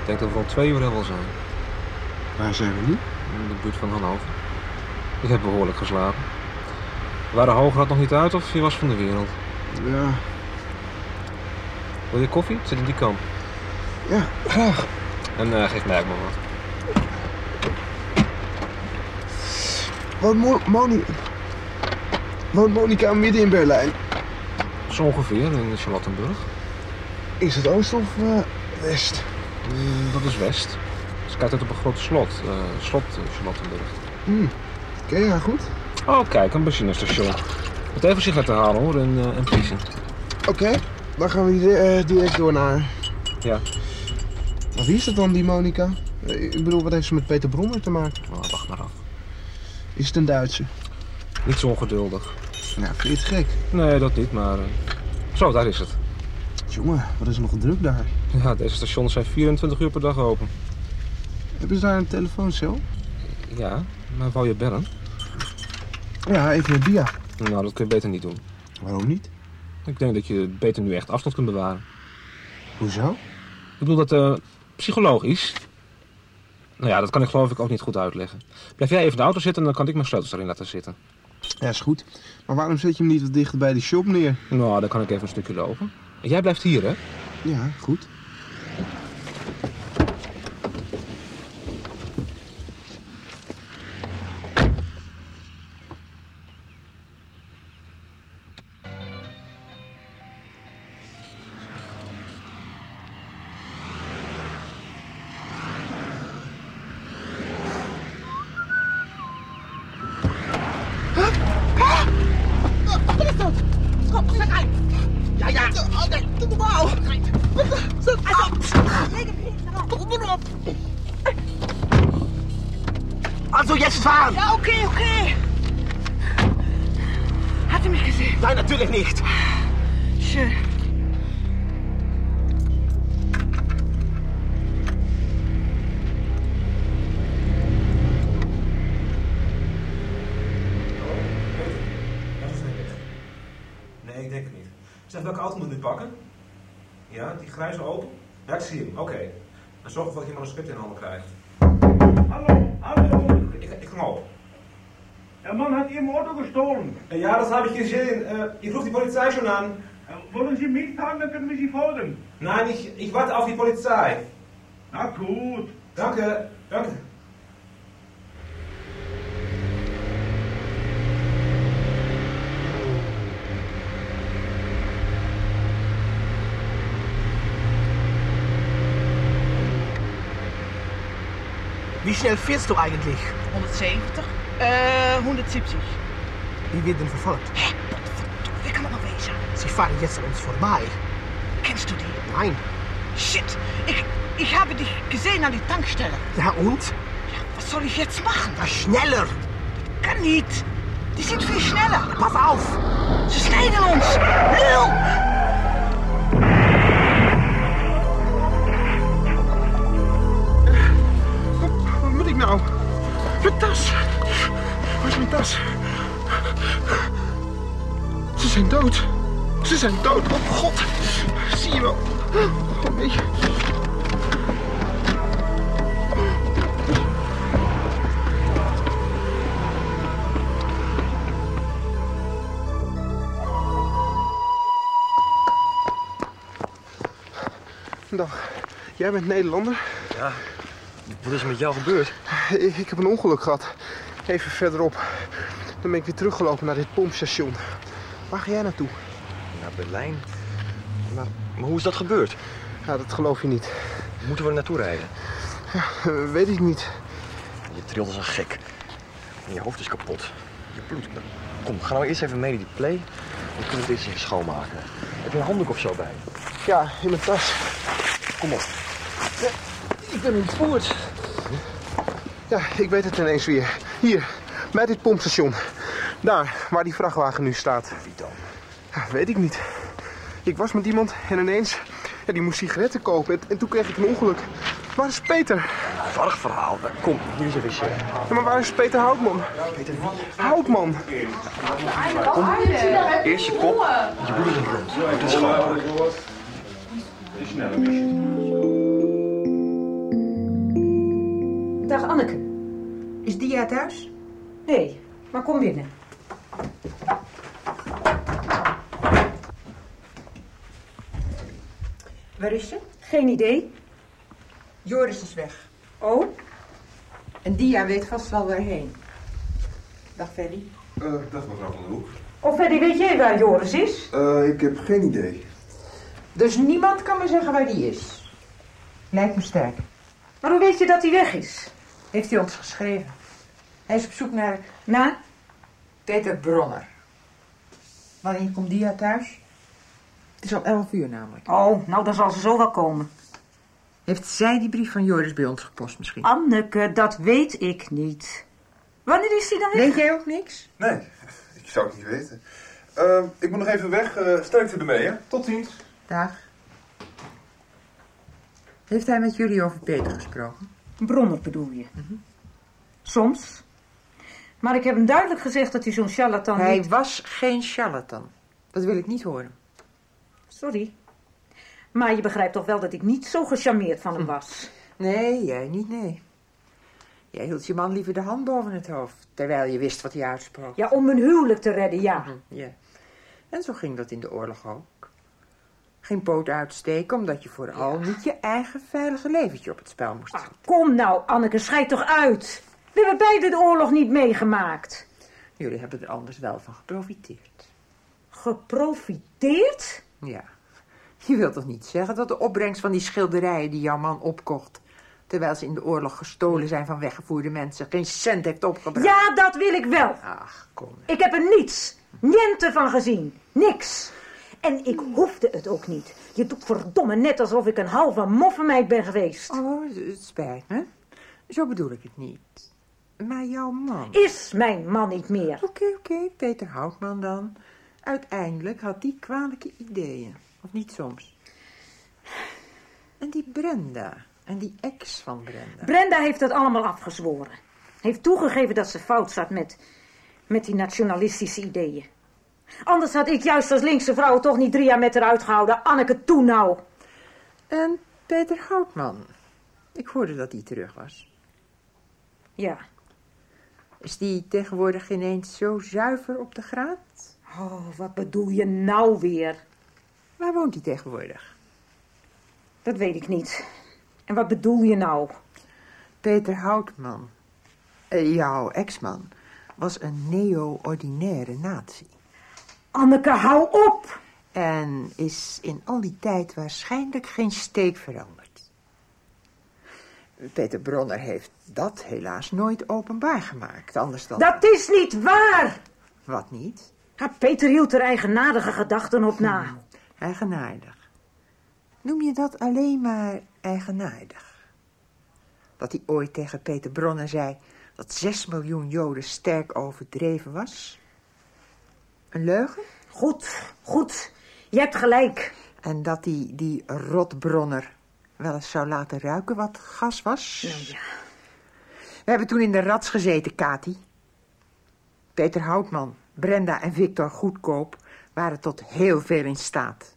Ik denk dat we rond twee uur er wel zijn. Waar zijn we nu? In de buurt van Hannover. Ik heb behoorlijk geslapen. Waren Hogerad nog niet uit of je was van de wereld? Ja. Wil je koffie? Zit in die kant. Ja, graag. En eh, geef mij ook maar wat. Mo Moni... Woont Monica midden in Berlijn? Zo ongeveer, in Charlottenburg. Is het oost of eh, west? Mm, dat is west. Ze kijkt uit op een groot slot. eh, slot eh, Charlottenburg. Hm. Ken je haar goed? Oh, kijk, een benzinestation. Moet even sigaretten halen hoor, en, eh en vliezen. Oké, dan gaan we di- eh, direct door naar. Ja. Maar wie is dat dan, die Monica? Eh, Ik bedoel, wat heeft ze met Peter Bronner te maken? Oh, wacht maar af. Is het een Duitse? Niet zo ongeduldig. Ja, vind je het gek? Nee, dat niet, maar... eh, Zo, daar is het. Jongen, wat is er nog druk daar? Ja, deze stations zijn 24 uur per dag open. Hebben ze daar een telefooncel? Ja, maar wou je bellen? Ja, even met Dia. Nou, dat kun je beter niet doen. Waarom niet? Ik denk dat je beter nu echt afstand kunt bewaren. Hoezo? Ik bedoel dat eh, psychologisch. Nou ja, dat kan ik geloof ik ook niet goed uitleggen. Blijf jij even in de auto zitten en dan kan ik mijn sleutels erin laten zitten. Ja, is goed. Maar waarom zet je hem niet wat dichter bij de shop neer? Nou, dan kan ik even een stukje lopen. En jij blijft hier, hè? Ja, goed. Doe normaal. Zet. Kom erop. Also jetzt fahren! Ja, okay, okay. Hat er mich gesehen? Nein, natürlich nicht. Schön. Zorg ervoor dat je manuscript in handen krijgt. Hallo, hallo. Ik, ik kom op. Der Mann hat Ihrem Auto gestohlen. Ja, das habe ich gesehen. Äh, ich rufe die Polizei schon an. Wollen Sie mitfahren, dann können wir Sie folgen. Nein, ich, ich warte auf die Polizei. Na gut. Danke, danke. Wie schnell fährst du eigentlich? 170? Äh, 170. Wir werden verfolgt. Hä? Wer kann das noch wezen? Sie fahren jetzt an uns vorbei. Kennst du die? Nein. Shit, ich, ich habe dich gesehen an die Tankstelle. Ja und? Was soll ich jetzt machen? Na, schneller! Kann nicht. Die zit veel sneller. Pas auf. Ze snijden ons. Lul. Nou? Mijn tas. Waar is mijn tas? Ze zijn dood. Ze zijn dood. Oh god. Zie je wel. Oh nee. Dag. Jij bent Nederlander? Ja, wat is er met jou gebeurd? Ik, ik heb een ongeluk gehad. Even verderop. Dan ben ik weer teruggelopen naar dit pompstation. Waar ga jij naartoe? Naar Berlijn. Maar, maar hoe is dat gebeurd? Ja, dat geloof je niet. Moeten we er naartoe rijden? Ja, eh, weet ik niet. Je trilt als een gek. En je hoofd is kapot. Je bloed. Kom, ga nou eerst even mee naar die play. Dan kunnen we dit eens even schoonmaken. Heb je een handdoek of zo bij? Ja, in mijn tas. Kom op. Ik ben ontvoerd. Ja, ik weet het ineens weer. Hier, bij dit pompstation. Daar, waar die vrachtwagen nu staat. Wie dan? Ja, weet ik niet. Ik was met iemand en ineens... Ja, die moest sigaretten kopen en, en toen kreeg ik een ongeluk. Waar is Peter? Varg verhaal. Kom, hier is een wc. Ja, maar waar is Peter Houtman? Peter wie? Houtman. Kom, eerst je kop, je bloed is rond. Dit is schoonmaken. Dag Anneke. Is Dia thuis? Nee, maar kom binnen. Waar is ze? Geen idee. Joris is weg. Oh? En Dia weet vast wel waarheen. Dag Ferry. Eh, dag mevrouw van der Hoek. Of Freddy, weet jij waar Joris is? Eh, ik heb geen idee. Dus niemand kan me zeggen waar die is. Lijkt me sterk. Maar hoe weet je dat hij weg is? Heeft hij ons geschreven. Hij is op zoek naar Na? Peter Bronner. Wanneer komt Dia thuis? Het is al elf uur namelijk. Oh, nou dan zal ze zo wel komen. Heeft zij die brief van Joris bij ons gepost misschien? Anneke, dat weet ik niet. Wanneer is hij dan? Weet jij ook niks? Nee, ik zou het niet weten. Eh, ik moet nog even weg. Uh, sterkte ermee, hè? Tot ziens. Dag. Heeft hij met jullie over Peter gesproken? Bronner bedoel je? Soms. Maar ik heb hem duidelijk gezegd dat hij zo'n charlatan Hij niet... was geen charlatan. Dat wil ik niet horen. Sorry. Maar je begrijpt toch wel dat ik niet zo gecharmeerd van hem was? Nee, jij niet, nee. Jij hield je man liever de hand boven het hoofd, terwijl je wist wat hij uitsprak. Ja, om mijn huwelijk te redden, ja. Ja. En zo ging dat in de oorlog ook. Geen poot uitsteken, omdat je vooral niet je eigen veilige leventje op het spel moest zetten. Kom nou, Anneke, scheid toch uit. We hebben beide de oorlog niet meegemaakt. Jullie hebben er anders wel van geprofiteerd. Geprofiteerd? Ja. Je wilt toch niet zeggen dat de opbrengst van die schilderijen die jouw man opkocht... terwijl ze in de oorlog gestolen zijn van weggevoerde mensen... geen cent heeft opgebracht? Ja, dat wil ik wel. Ach, kom. Ik heb er niets, niente van gezien. Niks. En ik hoefde het ook niet. Je doet verdomme net alsof ik een halve moffenmeid ben geweest. Oh, het spijt me. Zo bedoel ik het niet. Maar jouw man... Is mijn man niet meer. Oké, oké, Peter Houtman dan. Uiteindelijk had die kwalijke ideeën. Of niet soms. En die Brenda. En die ex van Brenda. Brenda heeft het allemaal afgezworen. Heeft toegegeven dat ze fout zat met, met die nationalistische ideeën. Anders had ik juist als linkse vrouw toch niet drie jaar met haar uitgehouden. Anneke, toe nou. En Peter Houtman. Ik hoorde dat hij terug was. Ja. Is die tegenwoordig ineens zo zuiver op de graad? Oh, wat bedoel je nou weer? Waar woont hij tegenwoordig? Dat weet ik niet. En wat bedoel je nou? Peter Houtman, eh, jouw ex-man, was een neo-ordinaire natie. Anneke, hou op! En is in al die tijd waarschijnlijk geen steek veranderd. Peter Bronner heeft dat helaas nooit openbaar gemaakt, anders dan... Dat is niet waar! Wat niet? Ja, Peter hield er eigenaardige gedachten op na. Eigenaardig. Noem je dat alleen maar eigenaardig? Dat hij ooit tegen Peter Bronner zei dat zes miljoen Joden sterk overdreven was? Een leugen? Goed, goed. Je hebt gelijk. En dat die, die rotbronner wel eens zou laten ruiken wat gas was? Nou ja. We hebben toen in de rats gezeten, Kati. Peter Houtman, Brenda en Victor Goedkoop waren tot heel veel in staat.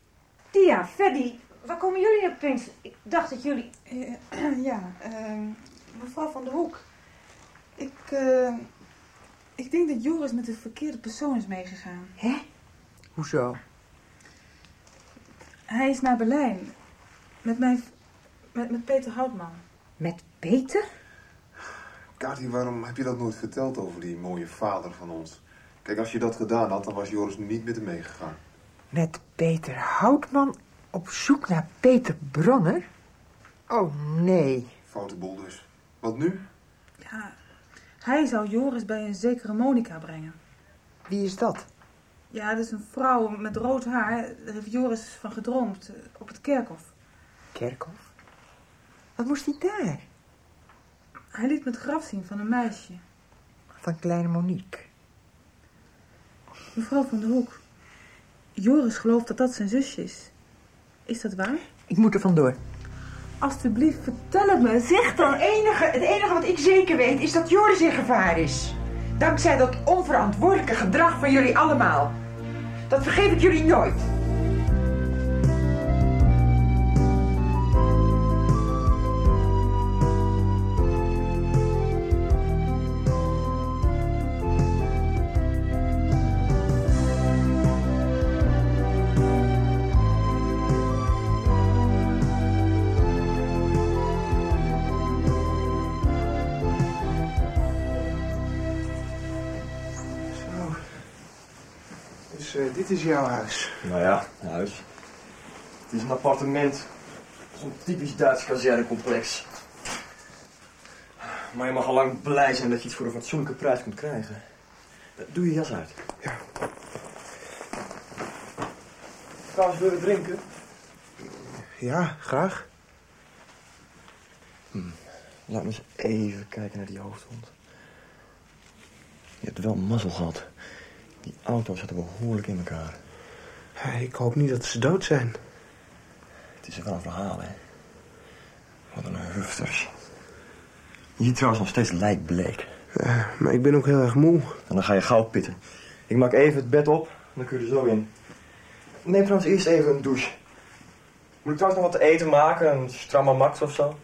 Tia, Freddy, waar komen jullie opeens? Ik dacht dat jullie... Eh, ja, ehm, mevrouw van der Hoek. Ik, eh, ik denk dat Joris met de verkeerde persoon is meegegaan. Hè? Hoezo? Hij is naar Berlijn. Met mijn... Met, met Peter Houtman. Met Peter? Kati, waarom heb je dat nooit verteld over die mooie vader van ons? Kijk, als je dat gedaan had, dan was Joris niet met hem meegegaan. Met Peter Houtman op zoek naar Peter Bronner? Oh, nee. Foute boel dus. Wat nu? Ja, hij zou Joris bij een zekere Monica brengen. Wie is dat? Ja, dat is een vrouw met rood haar. Daar heeft Joris van gedroomd. eh, Op het kerkhof. Kerkhof? Wat moest hij daar? Hij liet me het graf zien van een meisje. Van kleine Monique. Mevrouw van der Hoek. Joris gelooft dat dat zijn zusje is. Is dat waar? Ik moet er vandoor. Alsjeblieft, vertel het me. Zeg dan. Het enige, het enige wat ik zeker weet is dat Joris in gevaar is. Dankzij dat onverantwoordelijke gedrag van jullie allemaal. Dat vergeef ik jullie nooit. Dit is jouw huis. Nou ja, huis. Het is een appartement. Zo'n typisch Duits kazernecomplex. Maar je mag al lang blij zijn dat je iets voor een fatsoenlijke prijs kunt krijgen. Eh, Doe je jas uit. Ja. Trouwens, wil je drinken? Ja, graag. Hm. Laat me eens even kijken naar die hoofdhond. Je hebt wel mazzel gehad. Die auto zat behoorlijk in elkaar. Ja, Ik hoop niet dat ze dood zijn. Het is wel een verhaal, hè. Wat een hufters. Hier trouwens nog steeds lijkbleek. Ja, maar ik ben ook heel erg moe. En dan ga je gauw pitten. Ik maak even het bed op, dan kun je er zo in. Neem trouwens eerst even een douche. Moet ik trouwens nog wat te eten maken? Een stramme max of zo?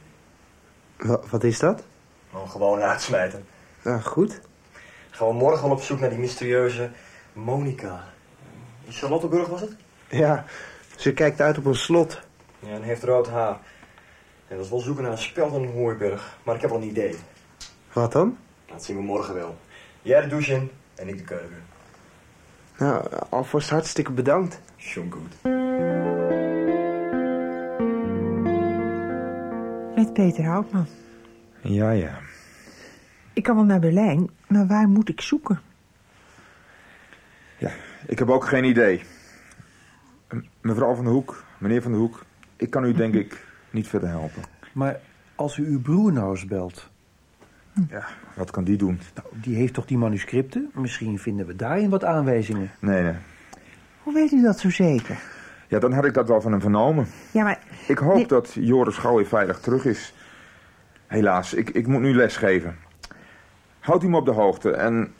Wa- wat is dat? Oh, gewoon uitsmijten. Nou, goed. Gaan we morgen al op zoek naar die mysterieuze Monica. In Charlottenburg was het? Ja, ze kijkt uit op een slot. Ja, en heeft rood haar. En dat is wel zoeken naar een speld en een hooiberg. Maar ik heb al een idee. Wat dan? Dat zien we morgen wel. Jij de douche in en ik de keuken. Nou, alvast hartstikke bedankt. Schon goed. Met Peter Houtman. Ja, ja. Ik kan wel naar Berlijn, maar waar moet ik zoeken? Ik heb ook geen idee. Mevrouw van de Hoek, meneer van de Hoek, ik kan u denk ik niet verder helpen. Maar als u uw broer nou eens belt... Ja, wat kan die doen? Nou, die heeft toch die manuscripten? Misschien vinden we daarin wat aanwijzingen. Nee, nee. Hoe weet u dat zo zeker? Ja, dan had ik dat wel van hem vernomen. Ja, maar Ik hoop Nee. dat Joris gauw weer veilig terug is. Helaas, ik, ik moet nu lesgeven. Houd u me op de hoogte en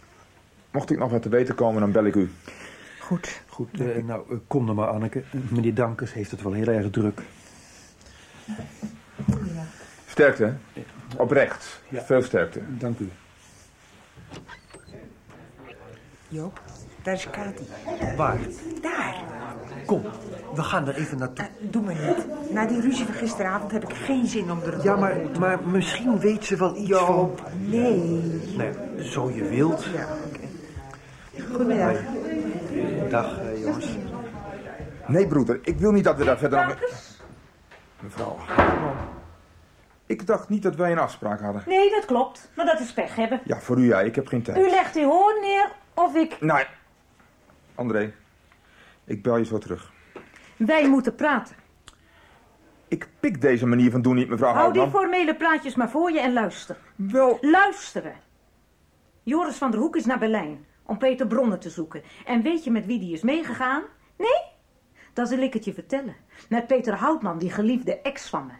mocht ik nog wat te weten komen, dan bel ik u. goed. Goed, eh, nou, eh, kom dan maar, Anneke. Meneer Dankers heeft het wel heel erg druk. Sterkte, hè? Oprecht. Ja. Veel sterkte. Dank u. Joop, daar is Kati. Waar? Daar. Kom, we gaan er even naartoe. Doe maar niet. Na die ruzie van gisteravond heb ik geen zin om er... Ja, maar, maar misschien weet ze wel iets Joop, van... nee. Nee, zo je wilt. Ja, oké. Goedemiddag. Dag, eh, jongens. Nee, broeder, ik wil niet dat we daar verder nog... Mevrouw. Ik dacht niet dat wij een afspraak hadden. Nee, dat klopt. Maar dat is pech hebben. Ja, voor u ja, ik heb geen tijd. U legt uw hoorn neer of ik... Nee. André, ik bel je zo terug. Wij moeten praten. Ik pik deze manier van doen niet, mevrouw Hou die formele praatjes maar voor je en luister. Wel... Luisteren. Joris van der Hoek is naar Berlijn. Om Peter Bronner te zoeken. En weet je met wie die is meegegaan? Nee? Dan zal ik het je vertellen. Met Peter Houtman, die geliefde ex van me.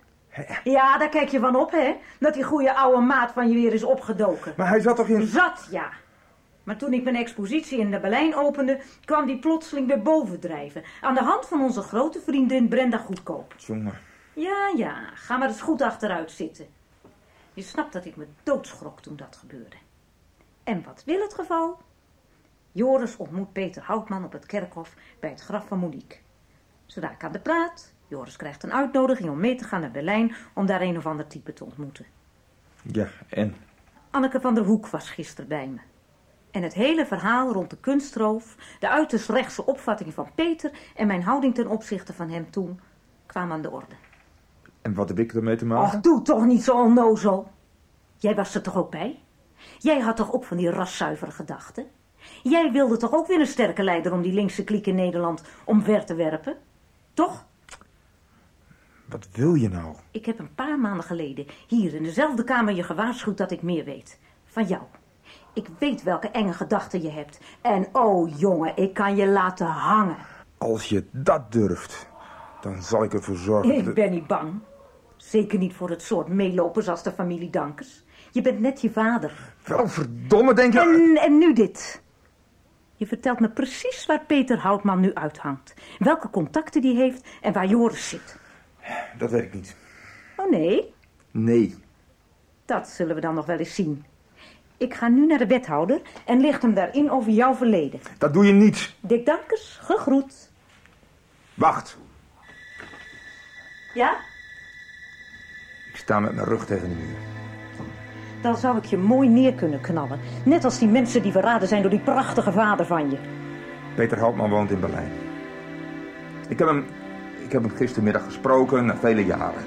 Ja, daar kijk je van op, hè? Dat die goede oude maat van je weer is opgedoken. Maar hij zat toch in... Zat, ja. Maar toen ik mijn expositie in de Berlijn opende, kwam die plotseling weer bovendrijven. Aan de hand van onze grote vriendin Brenda Goedkoop. Jongen. Ja, ja, ga maar eens goed achteruit zitten. Je snapt dat ik me doodschrok toen dat gebeurde. En wat wil het geval? Joris ontmoet Peter Houtman op het kerkhof bij het graf van Monique. Ze raken aan de praat. Joris krijgt een uitnodiging om mee te gaan naar Berlijn om daar een of ander type te ontmoeten. Ja, en? Anneke van der Hoek was gisteren bij me. En het hele verhaal rond de kunstroof, de uiterst rechtse opvatting van Peter en mijn houding ten opzichte van hem toen, kwamen aan de orde. En wat heb ik ermee te maken? Och, doe toch niet zo onnozel. Jij was er toch ook bij? Jij had toch ook van die raszuivere gedachten? Jij wilde toch ook weer een sterke leider om die linkse kliek in Nederland omver te werpen? Toch? Wat wil je nou? Ik heb een paar maanden geleden hier in dezelfde kamer je gewaarschuwd dat ik meer weet. Van jou. Ik weet welke enge gedachten je hebt. En oh jongen, ik kan je laten hangen. Als je dat durft, dan zal ik ervoor zorgen Ik ben niet bang. Zeker niet voor het soort meelopers als de familie Dankers. Je bent net je vader. Wel verdomme, denk je... En, en nu dit. Je vertelt me precies waar Peter Houtman nu uithangt. Welke contacten die heeft en waar Joris zit. Dat weet ik niet. Oh nee, Nee. dat zullen we dan nog wel eens zien. Ik ga nu naar de wethouder en licht hem daarin over jouw verleden. Dat doe je niet. Dick Dankers, gegroet. Wacht. Ja? Ik sta met mijn rug tegen de muur. Dan zou ik je mooi neer kunnen knallen. Net als die mensen die verraden zijn door die prachtige vader van je. Peter Houtman woont in Berlijn. Ik heb hem, ik heb hem gistermiddag gesproken, na vele jaren.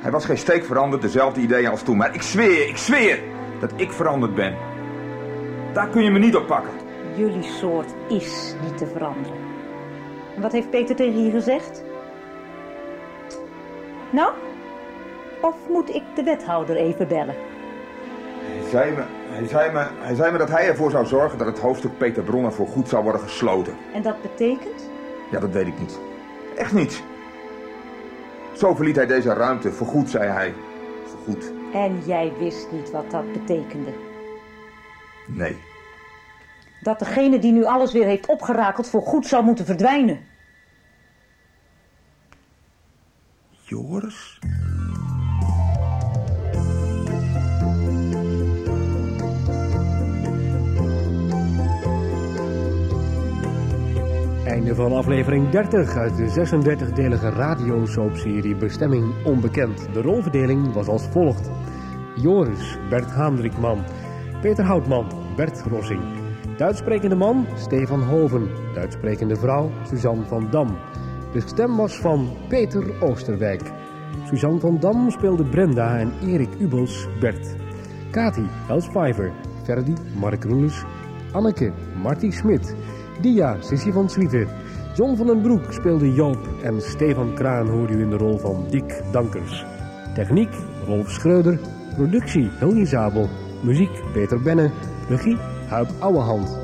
Hij was geen steek veranderd, dezelfde ideeën als toen. Maar ik zweer, ik zweer dat ik veranderd ben. Daar kun je me niet op pakken. Jullie soort is niet te veranderen. En wat heeft Peter tegen je gezegd? Nou? Of moet ik de wethouder even bellen? Hij zei, me, hij, zei me, hij zei me dat hij ervoor zou zorgen dat het hoofdstuk Peter Bronner voor goed zou worden gesloten. En dat betekent? Ja, dat weet ik niet. Echt niet. Zo verliet hij deze ruimte. Voorgoed, zei hij. Voorgoed. En jij wist niet wat dat betekende. Nee. Dat degene die nu alles weer heeft opgerakeld voor goed zou moeten verdwijnen. Joris? Einde van aflevering 30 uit de 36-delige radiosoapserie Bestemming Onbekend. De rolverdeling was als volgt. Joris, Bert Haandrikman. Peter Houtman, Bert Rossing. Duitssprekende man, Stefan Hoven. Duitssprekende vrouw, Suzanne van Dam. De stem was van Peter Oosterwijk. Suzanne van Dam speelde Brenda en Erik Ubels Bert. Kati, Els Pfeiffer. Ferdi, Mark Roelers. Anneke, Marty Smit. Dia, Sissy van Swieten. John van den Broek speelde Joop en Stefan Kraan hoorde u in de rol van Dick Dankers. Techniek, Rolf Schreuder. Productie, Hilje Zabel. Muziek, Peter Benne. Regie, Huip Ouwehand.